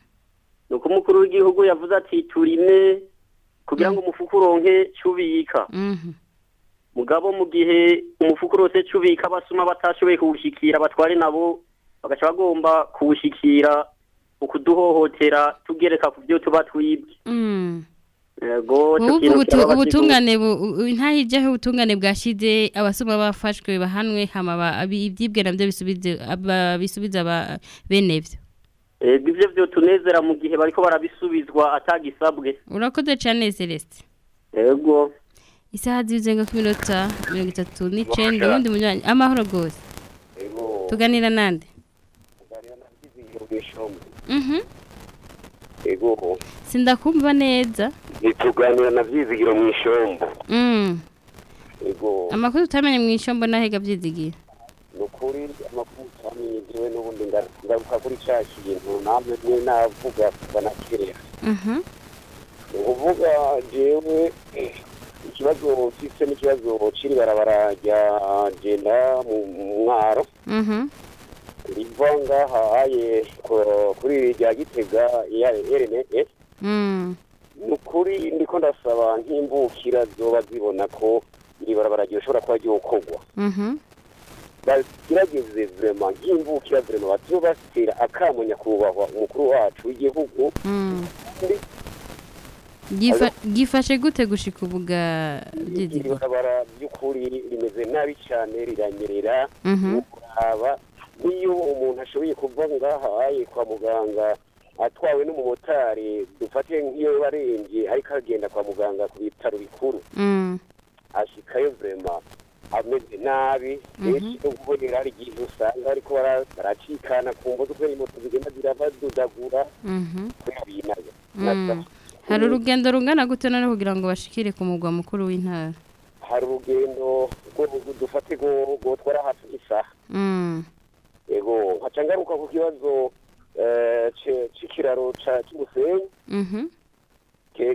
ni uko umukuru w'igihugu yavuze ati turime kugira ngo umufuka uronke cubika Mhm. mugabo mu gihe umufuka urose cubika abasuma batashoboye kuwushikira batware nabo bagaca bagomba kuwushikira ukuduhohotera tugereka ku byo tuba twibwe Mm. ubutungane ntahijeho ubutungane bwashize abasuma bafashwe bahanwe hama ibyibwe na byo bisubiza bene vyo ego ivyo vyo tunezera mu gihe bariko barabisubizwa atagisabwe urakoze cyane Celeste. Yego. Isaha zizenga ku minota mirongo itatu n'icenda ubundi munywanyi amahoro gose tuganira nande? Mhm. ego sindakumva neza. Ntituganira na vyizigiro mu ishombo. Mm. ego amakuru utamenye mu ishombo nahega byizigira ni ukuri amakuru jewe n'ubundi nga- ngaruka kuri ca kintu namwe mwe navuga kuva na kera Mhm. jewe eh, ikibazo mfise n'ikibazo ciri barabara rya jenda mu mwaro Mhm. riva ngaha aye ko- kuri rya gitega ya rne Mm. ni ukuri ndiko ndasaba nk'imbukira zoba zibona ko iri barabara ryoshobora kuba ryokorwa Mhm. Bagerageze vrema nk'imbukira vrema bazo batera akamo nyakubahwa umukuru wacu w'igihugu. Mm. Gifa- gifashe gute gushika ubuga iri byizigira barabara by'ukuri rimeze nabi cyane riranyerera. Mhm. ukuraba niyo umuntu ashoboye kuva ngaha aye kwa muganga atwawe n'umumotari dufate nk'iyo barembye ariko agenda kwa muganga ku bitaro bikuru. Mm. ashikayo vrema. Ameze nabi Mhm. benshi no kubonera hari igihe usanga ariko bara- baracikana ku mbuga kubera imoto zigenda zirabadudagura Mhm. kubera binaga Mm. hari urugendo rungana gute none kugira ngo bashikire ku mugwa mukuru w'intara hari urugendo rwo dufate rwotwara hafi isaha yego nkaca ngaruka ku kibazo eh, ca cy'umusenyi Mhm.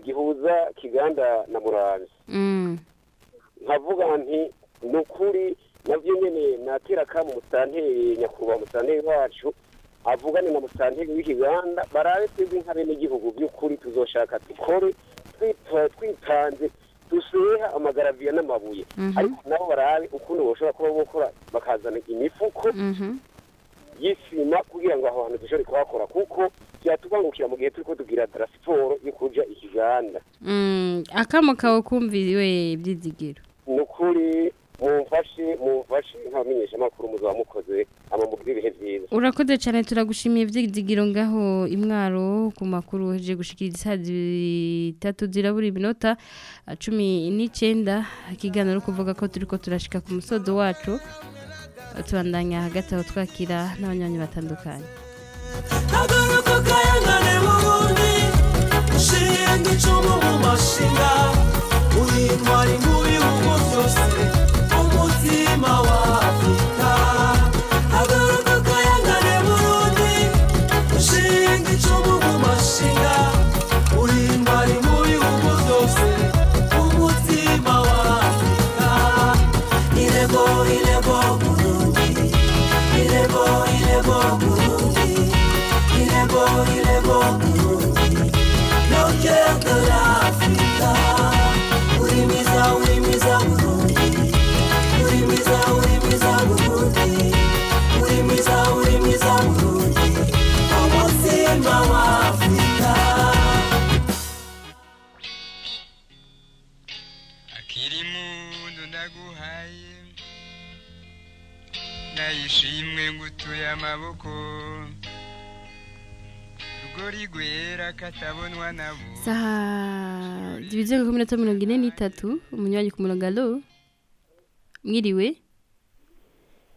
gihuza kiganda na muramvya Mm. nkavuga nti ni ukuri navyo nyene natera kamo musanteri nyakubahwa musanteri wacu avugane na musanteri w'ikiganda barabe twebwe nka bene igihugu by'ukuri tuzoshaka dukore twita- twitanze duseha amagaraviya n'amabuye Mhm. ariko nabo barabe ukuntu boshobora kuba bokora bakazana imifuko Mhm. y'isima kugira ngo aho hantu dushobore kuhakora kuko byatubangukira mu gihe turiko tugira transport yo kuja ikiganda Mm, akamo kawe kumviriwe byizigiro ni ukuri mumfashe mumfashe nk'abamenyesha amakuru muzaba mukoze amamugire ibihe byiza. Urakoze cyane turagushimiye byizigiro ngaho imwaro ku makuru heje gushikiriza isaha zitatu zirabura iminota cumi n'icyenda ikiganiro kuvuga ko turi ko turashika ku musozo wacu tubandanya hagati aho twakira n'abanywanyi batandukanye. Burundi ushinga icumu mu mashinga bihugu byose saha diviziyo ku minota mirongo ine n'itatu umunywanyi ku murongo alo. Mwiriwe?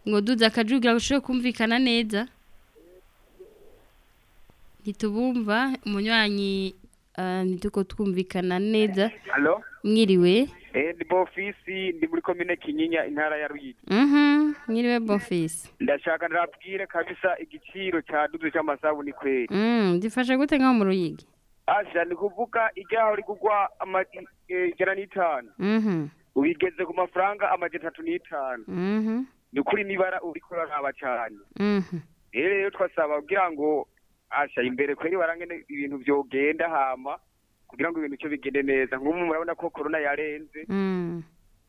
Ngo duze akajugira ngo ushobore kumvikana neza. Ntitubumva umunywanyi ah, ntituko twumvikana neza. Mwiriwe? Ndi bofisi ndi muri komine Kinyinya intara ya Ruyigi. mhm mwiriwe bofisi Ndashaka ndabwire kabisa igiciro ca dudu c'amasabuni kweri. mm gifasha gute ngaho mu ruyigi Asha ni kuvuga iryaho rigugwa eh, ijana n'itanu. mhm Ubigeze ku mafaranga amaji atatu n'itanu. mhm Ni kuri nibara uriko uraraba mhm Rero rero twasaba kugira ngo asha imbere kweri barangene ibintu vyogenda hama kugira ngo ibintu cyo bigende neza. Nk'ubu murabona ko corona yarenze. mm.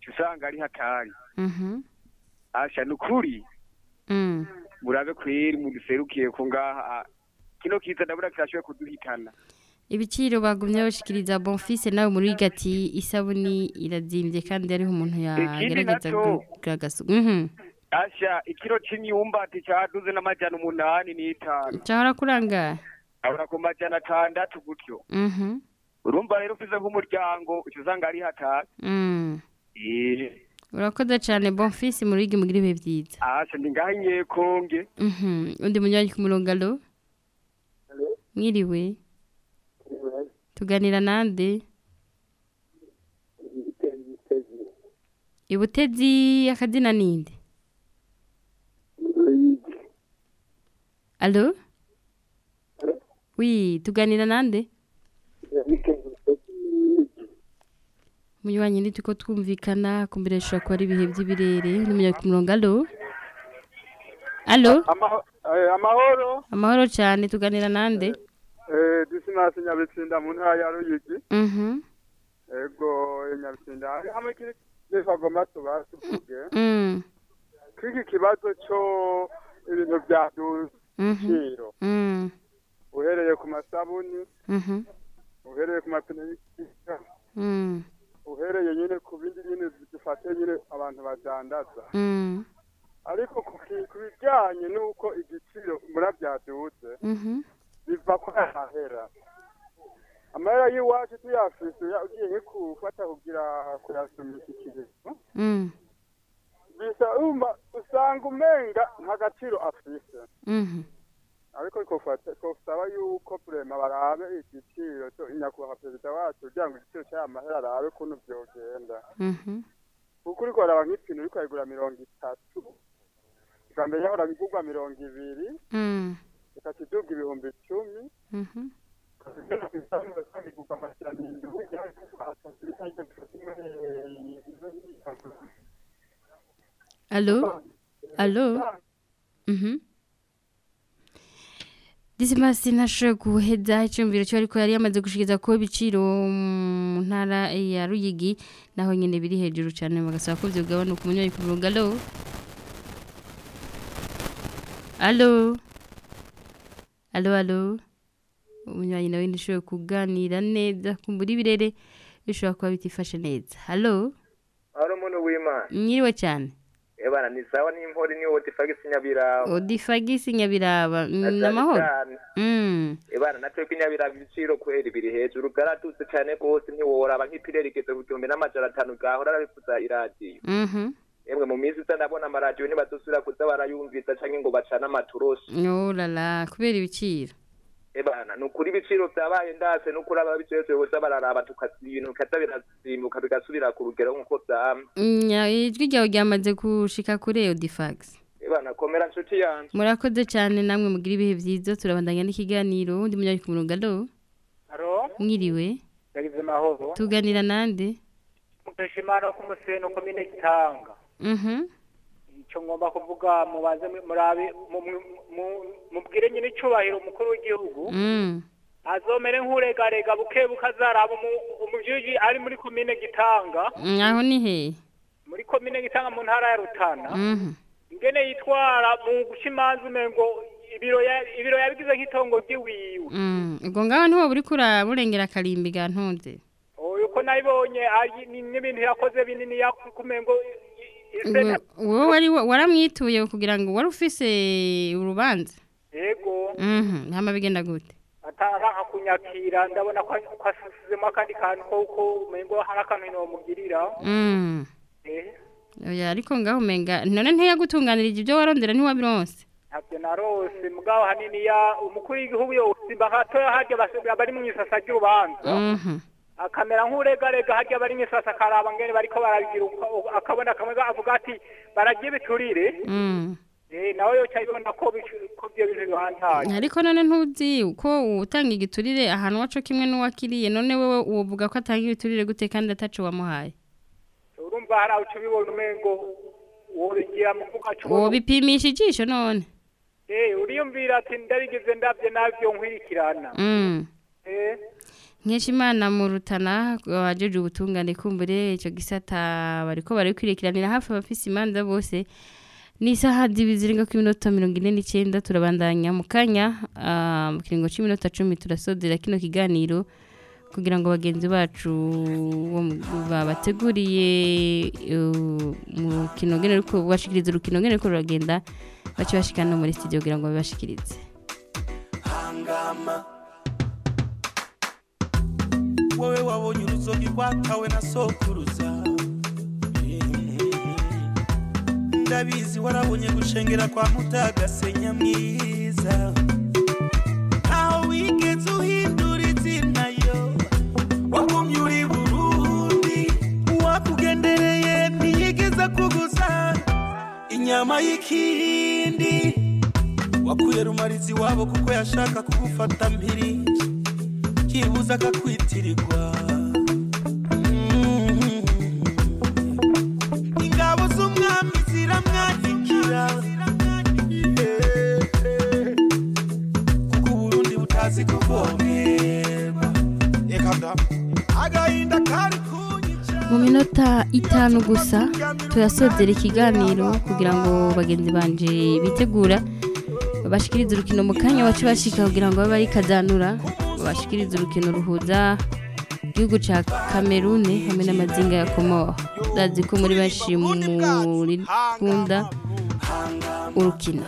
Usanga ari hatari. mhm Asha ni ukuri. mm. Murabe kweri mugiserukiye ko ngaha. Kino kiza ndabura kirashoboye kuduhitana. Ibiciro bagumye bashikiriza bonfise nawe muri gati isabuni irazimbye kandi ariho umuntu yagerageza kugaragaza mhm asha ikiro c'imyumbati caduze n'amajana umunani n'itanu. Cyahora kuranga? Abura ku majana atandatu gutyo. Mhm urumva rero ufise nk'umuryango usanga ari hatari. Mm. Eh, urakoze cyane bonfise muri igi mugira ibihe byiza. Asha ndi ngaha inyekonge mhm. Undi munywanyi ku murongo alo mwiriwe. Tuganira nande? Ibutezi akazina ninde? Alo wi tuganira nande? Munywanyi nituko twumvikana kumbere shobora kuba ari ibihe by'ibirere n'umunywanyi ku murongo alo alo amahoro. Amahoro cyane tuganira nande? Eh disimasi nyabitsinda mu ntara ya ruyigi. Mhm. Ego nyabitsinda hari hamwe kiri bivagoma tubasuvuge mm. Kiki kibazo cyo ibintu byaduze mhm. Igiciro mm. Uhereye ku masabuni. Mhm. Uhereye ku mapine mm. Uhereye nyine ku bindi nyine dufate nyine abantu badandaza. Mm. Ariko ku bijyanye n'uko igiciro murabyaduze mhm biva ko ahahera amahera y'iwacu tuyafise ya- ugiye nko kufata kugira kuyasumikikirizo mm. Bisa umva usanga umenga nta gaciro afise. Mhm ariko kofata kosaba yuko prema barabe igiciro nyakubahwa perezida wacu kugira ngo igiciro cy'aya mahera arabe ukuntu vyogenda. Mhm. Kuko uriko araba nk'ipine uriko ayigura mirongo itatu mbere yahora bigurwa mirongo ibiri mm. ikata iduga ibihumbi icumi. Mhm. Alo alo mhm. Disimasi ntashoboye guheza icyumviro cyo ariko yari yamaze gushikiriza ko ibiciro mu ntara ya ruyigi naho nyine biri hejuru cyane bagasaba ko byogabanuka umunywayi ku murongo alo alo alo alo umunywanyi nawe ntishoboye kuganira neza kumbura ibirere bishobora kuba bitifashe neza. Alo hari umuntu w'imana. Mwiriwe cyane. Ebana ni sawa n'impori ni wote fagisi nyabiraba odifagisi nyabiraba Na ni cyane amahoro. Mm. ebana natwe ko inyabiraba ibiciro kweri biri hejuru garatutse cyane rwose ntiworaba nk'ipire rigeze ku gihumbi n'amajana atanu gahora arabivuza iradiyo Mhm. emwe mu minsi isa ndabona amaradiyo ntibadusubira kuza barayumvisa cyangwa ngo bacane amatoroshi Oh la kubera ibiciro ebana ni ukuri ibiciro byabaye ndase no kuri ababiciro boza bararaba ibintu bikaza birasimbuka bigasubira ku rugero nk'uko byama Nya- ijwi ryawe ryamaze gushika kuri odifax ebana komera nshuti yanjye. Murakoze cyane namwe mugira ibihe byiza turabandanya n'ikiganiro. Undi munyari ku murongo alo mwiriwe. Tuganira nande? Muteshimana ku Museno komine Gitanga. Mhm. Icyo ngomba kuvuga mubaze mu- murabe mu- mu- mu- mubwire nyine icubahiro umukuru w'igihugu. Mm. Azomere nk'uregarega buke bukazaraba umujiji ari muri komine Gitanga. Mm, aho ni he Muri komine Gitanga mu ntara ya Rutana. Ingene yitwara mu guca imanza umengo ibiro ya- ibiro yabigize nk'itongo ry'iwiwe. Mm, ubwo ngaho ni ho buri kuraburengera akarimbi ga ntunze Oyo ko nabibonye n'ibintu yakoze binini yakumengo Ngo- wowe wari waramwituye kugira ngo wari ufise urubanza Yego. Mhm, hama bigenda gute ataranka kunyakira ndabona ko asizemo akandi kantu ko ko umengo hari akantu nomugirira Mm. eh ariko ngaho umenga none ntiyagutunganirije ibyo warondera ntiwabironse ntabyo narose mugabo hanini ya umukuru w'igihugu yosimba nkatoya harya bas- bari mu isasa ry'urubanza Mhm. Akamera nk'uregarega harya bari isasa akaraba ngene bariko barabigira uko- akabona kamwe avuga ati baragiye biturire nawe yoca ibona ko byo bintu bihantaye ariko none ntuzi uko utanga igiturire ahantu waco kimwe n'uwakiriye none wewe uvuga ko atanga ibiturire gute kandi ataco wamuhaye urumva hari aho uca ubibona umengo wobigira mu kuvuga co wobipimisha ijisho none Eh, uriyumvira ati ndabigize ndavye navyo nkwirikirana. Mm. Eh, Nkeshimana mu rutana wajeje ubutungane kumbure ico gisata bariko bari kwirikiranira hafi abafise imanza bose. Ni isaha zibiziringa ku minota mirongo ine n'icyenda turabandanya mu kanya ah, mu kiringo cy'iminota cumi turasodera kino kiganiro kugira ngo bagenzi bacu babateguriye uh, mu rukino ngene ruko bashikiriza urukino ngene ruko ruragenda bace bashikana muri studio kugira ngo babashikirize. Wowe wabonye uruzogi rwatawe na sokuruza. Ndabizi warabonye gushengera kwa mutagasenya mwiza. Ntaho wigeze uhindura izina yo wagumye uri burundi uwakugendereye ntiyigeze kuguza. Inyama y'ikindi wakuye rumarizi wabo kuko yashaka kugufata mpiri. Kibuza akakwitirirwa ingabo z'umwami ziramwandikira. Kuko uburundi butazi kuvomerwa agahinda kari mu minota itanu gusa turasozera ikiganiro kugira ngo bagenzi banje bitegura babashikirize urukino mu kanya bace bashika kugira ngo babe ari kazanura. Babashikirize urukino ruhuza gihugu ca kamerune hamwe n'amazinga ya komoro. Ndazi ko muri benshi muri kunda urukino.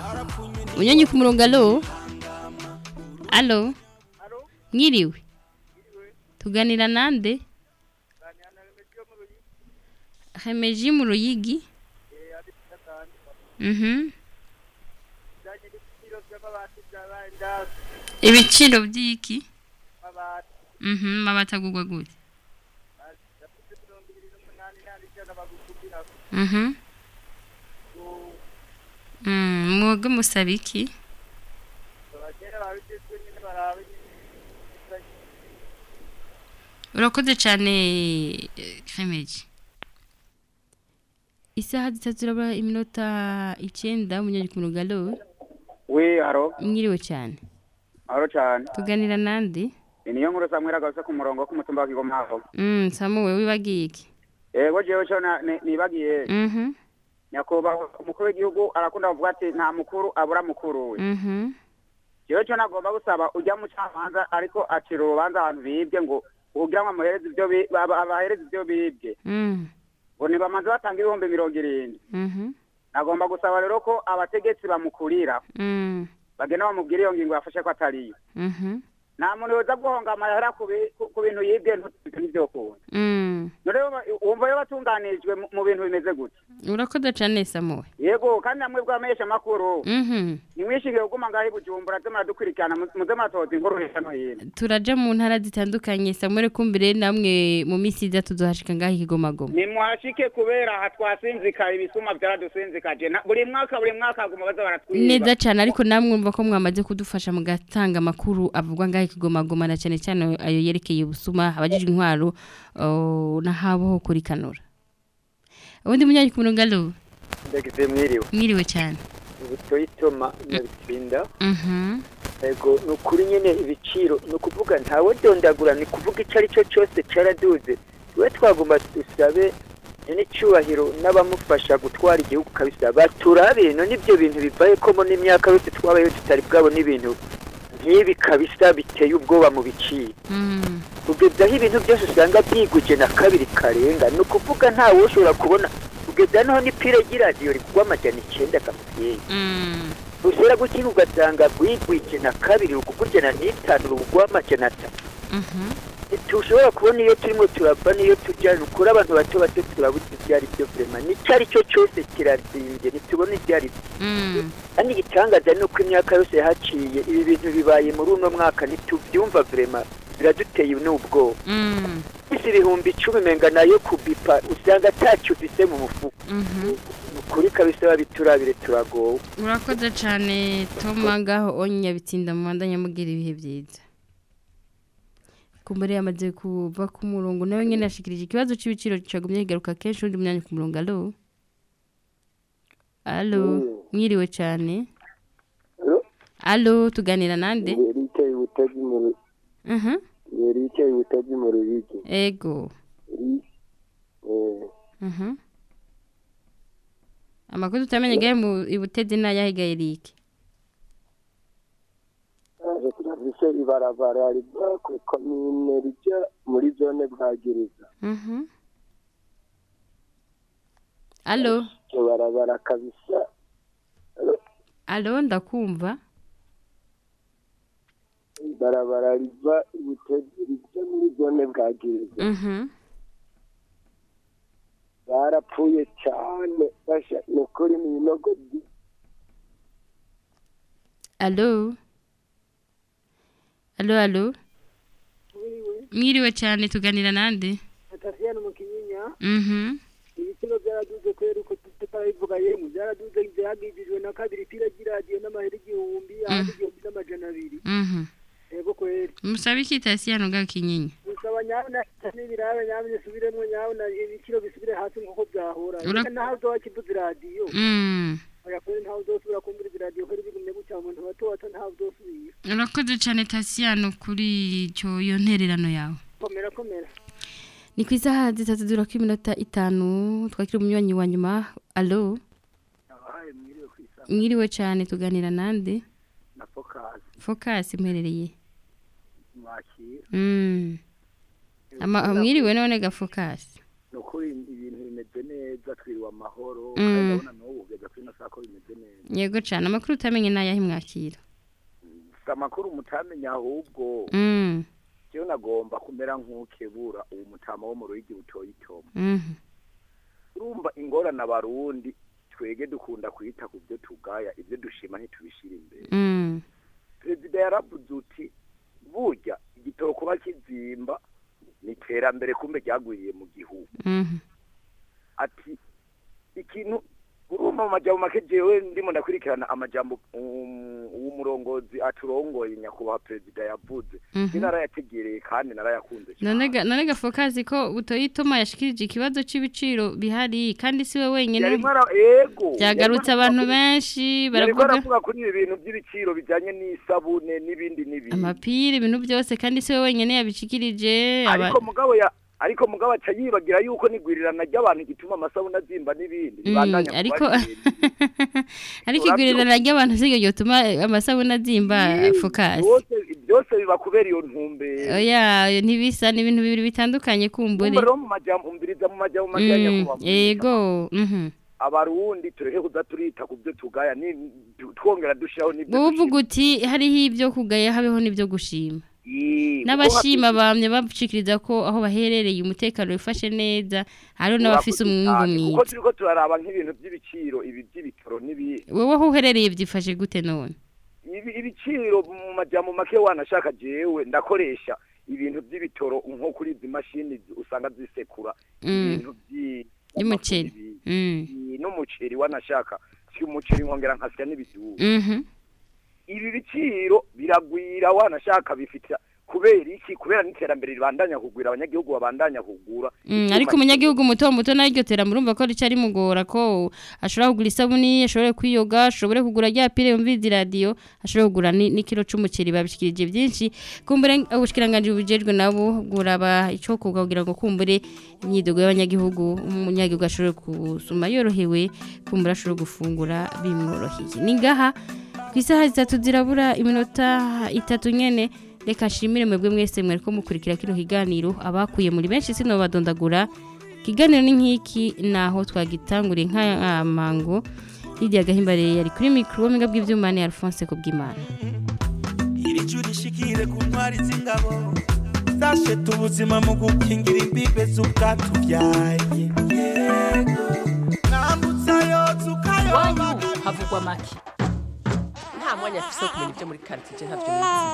Unyonyi ku murongo alo alo mwiriwe tuganira nande? Hemeji mu ruyigi Mhm. ibiciro by'iki Mhm, mabati agugwa gute. Mhm. Mm, mwebwe musaba iki? Urakoze cyane Remeji isaha zitatu zirabura iminota icyenda umunyagi ku rugalo. We haro mwiriwe cyane. Haro cyane. Tuganira nandi? Niyo nkuru samwera agarutse ku murongo k'umutumba wa kigoma aho mm samuwe wibagiye iki yego jewe cyo nibagiye mhm nyakubahwa umukuru w'igihugu arakunda kuvuga ati nta mukuru abura mukuru we Mhm. jewe cyo nagomba gusaba ujya mu camanza ariko acira urubanza abantu bibye ngo kugira ngo amuhereze ibyo abahereze ibyo bibye Mm. ngo ntibamanze batanga ibihumbi mirongo irindwi Mhm. nagomba gusaba rero ko abategetsi bamukurira Mm. bagenda bamubwira iyo ngingo yafashe ko atariyo. Nta muntu yoza guhonga amahera ku bi- ku- ku bintu yibwe ntutibwe ntivyokunda Mm. wumva- wumva yo batunganijwe mu- bintu bimeze gute urakoze cyane samuwe yego kandi namwe bwamenyesha amakuru Mhm. nimwishingiye kuguma ngaho i bujumbura ze muradukurikirana mu- muze muratoza inkuru hirya no hino. Turaja mu ntara zitandukanye samuel kumbire namwe mu minsi iza tuzohashika ngaho ikigomagoma nimuhashike kubera aha twasinzikaye ibisuma byaradusinzikaje. Buri mwaka buri mwaka haguma baza baratwiba. Neza cyane ariko namwe mva ko mwamaze kudufasha mugatanga amakuru avugwa ngaho ikigomagoma na cyane cyane ayo yerekeye ubusuma abajijwe intwaro oh, n'ahabo ho kuri kanura ubundi munyanyi ku murongo alo ndagize mwiriwe. Mwiriwe cyane. Ubutoyitoma nyabitsinda Mhm. ego ni ukuri nyine ibiciro ni ukuvuga ntawe dondagura ni kuvuga icyo ari cyo cyose cyaraduze. Tube twagomba dusabe nyine icyubahiro n'abamufasha gutwara igihugu kabisa. Baturabe none ibyo bintu bivaye ko n'imyaka yose twabayeho tutari bwabo n'ibintu nk'ibi kabisa biteye ubwoba mu biciro Mm. kugeza aho ibintu byose usanga byiguje na kabiri karenga ni ukuvuga ntawe ushobora kubona kugeza noneho n'ipira ry'iradiyo rigurwa amajana icyenda kamubyeyi Mm. ushobora gukina ugasanga rwigwije na kabiri rugugurjana n'itanu rugugwa amajana atatu Mhm. tushobora kubona iyo turimo turava n'iyo tujya ni ukuri abantu bato bato turabuze ibyo ari byo vrema n'icyo ari cyo cyose kirazimbye ntitubona ibyo ari byo. Mm. kandi igitangaza ni uko imyaka yose yahaciye ibi bintu bibaye muri uno mwaka ntitubyumva vrema biraduteye n'ubwoba Mm. isi ibihumbi icumi menga na yo kubipa usanga atacyo ufise mu mufuka. Mhm. ni ukuri kabisa babiturabire turagowe. Urakoze cyane toma ngaho onya bitsinda mu mwanda nyamugira ibihe byiza. Kumbere yamaze kuva ku murongo. Nawe nyine yashikirije ikibazo cy'ibiciro cyagumye kigaruka kenshi undi mwanya ku murongo. Alo alo mwiriwe cyane alo tuganira nande? Erike Butezi mu Ru-. Erike Butezi mu Ruyigi. ego. Eh, Mhm. amakuru tutamenye gahe mu ibutezi n'ayahiga Eric ibarabara riva ku komine rija muri zone bwagiriza. Mhm. alo Iryo barabara kabisa alo ndakumva ibarabara riva rija muri zone bwagiriza. Mhm. Barapfuye cyane ni ukuri ni ibinogo alo alo oui. mwiriwe cyane tuganira nande Natasiyani mu Kinyinya Mhm. ibiciro byaraduze kubera uko tutabivuga yemwe byaraduze byagijijwe na kabiri pira ry'iradiyo n'amahera igihumbi ahandi igihumbi n'amajana abiri Mhm. yego kweri Musabe ga kinyinya. Musaba nyawe na n'ibirabe nyawe nisubiremo nyawe na ibiciro bisubire hasi nk'uko byahora Ura- iradiyo Mm. Oya kweri ntawe uzosubira kumvira bigumye gutya umuntu bato bato ntawe uzosubira Urakoze cyane Tasiano kuri icyo iyo ntererano yawe. komera komera Ni ku isaha zitatu dura ku iminota itanu twakira umunywanyi wa nyuma. Alo. Mwiriwe cyane tuganira nande. na focus Focus mperereye. mwakira Mm. Ama mwiriwe none ga Focus. ni ukuri ibintu bimeze neza twiriwe amahoro Mm. kandi ugeze kuri ino saa ko bimeze neza Yego cyane amakuru utamenye nayahe mwakira. si amakuru mutamenya ahubwo Mm. jewe nagomba kumera nk'ukebura uwo mutama wo mu ruyigi butoyitoma Mhm. urumva ingorane abarundi twege dukunda kwita ku byo tugaya ibyo dushima ntitubishira imbere Mm. perezida yaravuze uti burya igitoro kuba kizimba ni iterambere kumbe ryagwiriye mu gihugu Mhm. ati ikintu urumva mu majambo make jewe ndimo ndakurikirana amajambo um, umurongozi aturongoye nyakubahwa perezida yavuze Mhm. narayategereye kandi narayakunze ga none ga Focus ko butoyitoma yashikirije ikibazo c'ibiciro bihari kandi. Yarimo ara- yego Byagarutse abantu benshi baravuga aravuga kuri ibi bintu by'ibiciro bijanye n'isabune n'ibindi n'ibindi amapira ibintu byose kandi siwe wenyene yabishikirije aba- ariko mugabo ya ariko mugabo aca yibagira yuko nigwirirana ry'abantu gituma amasabune azimba n'ibindi. Mm, bibandanya ariko ariko igwirirana ry'abantu siryo ryotuma amasabune azimba focus. byose byose biba kubera iyo ntumbero. Oya ntibisa ni ibintu bibiri bitandukanye kumbure. Mu majambo umviriza mu Mm, nyakubahwa yego mhm. Abarundi tureke kuza turita ku byo tugaya ni twongera dushiraho n'ibyo wowe uvuga uti hariho ibyo kugaya habeho n'ibyo gushima. N'abashima bamye bashikiriza ko aho baherereye umutekano wifashe neza hariho n'abafise umwungu cyane, kuko mwiza turiko turaraba nk'ibintu by'ibiciro ibi by'ibitoro n'ibindi wowe aho uherereye byifashe gute none ibi ibiciro mu majambo make wanashaka jewe ndakoresha ibintu by'ibitoro nko kuri izi mashini usanga zisekura Mm. ibintu by'i- y'umuceri Mm. n'umuceri wanashaka si umuceri nkongera nkasya n'ibidubu Mhm. Ibi biciro biragwira wanashaka bifite kubera iki? Kubera n'iterambere ribandanya kugwira abanyagihugu babandanya kugura. Mm, ariko umunyagihugu muto muto naryo tera murumva ko rica rimugora ko ashobora kugura isabuni ashobora kwiyoga ashobora kugura rya pire yumviza radio ashobora kugura ni- n'ikiro c'umuceri babishikirije byinshi. Kumbure ubushikiranganje bujejwe nabo guraba ico kuga kugira ngo kumbure imyidogo y'abanyagihugu umunyagihugu ashobora kusuma yorohewe kumbura ashobora gufungura bimworoheye. Ni ngaha ku isaha zitatu zirabura iminota itatu nyene. Reka nshimire mwebwe mwese mwariko mukurikira kino kiganiro. Abakuye muri benshi sino badondagura. Kiganiro ni nk'iki? Naho twagitanguriye nk'amango Lydia Gahimbare yari kuri mikro. W'amiga bw'ivyuma ni Alphonse Kubwimana. Iri juru rishikire ku ntwari z'ingabo. Zasheta ubuzima mu gukingira imbibe z'ubwatubyaye yego. Nambutsa yotse ukayoba havugwa make. Nta mwanya afise wo kumenya ibyo muri karitsiye ntabyo nizi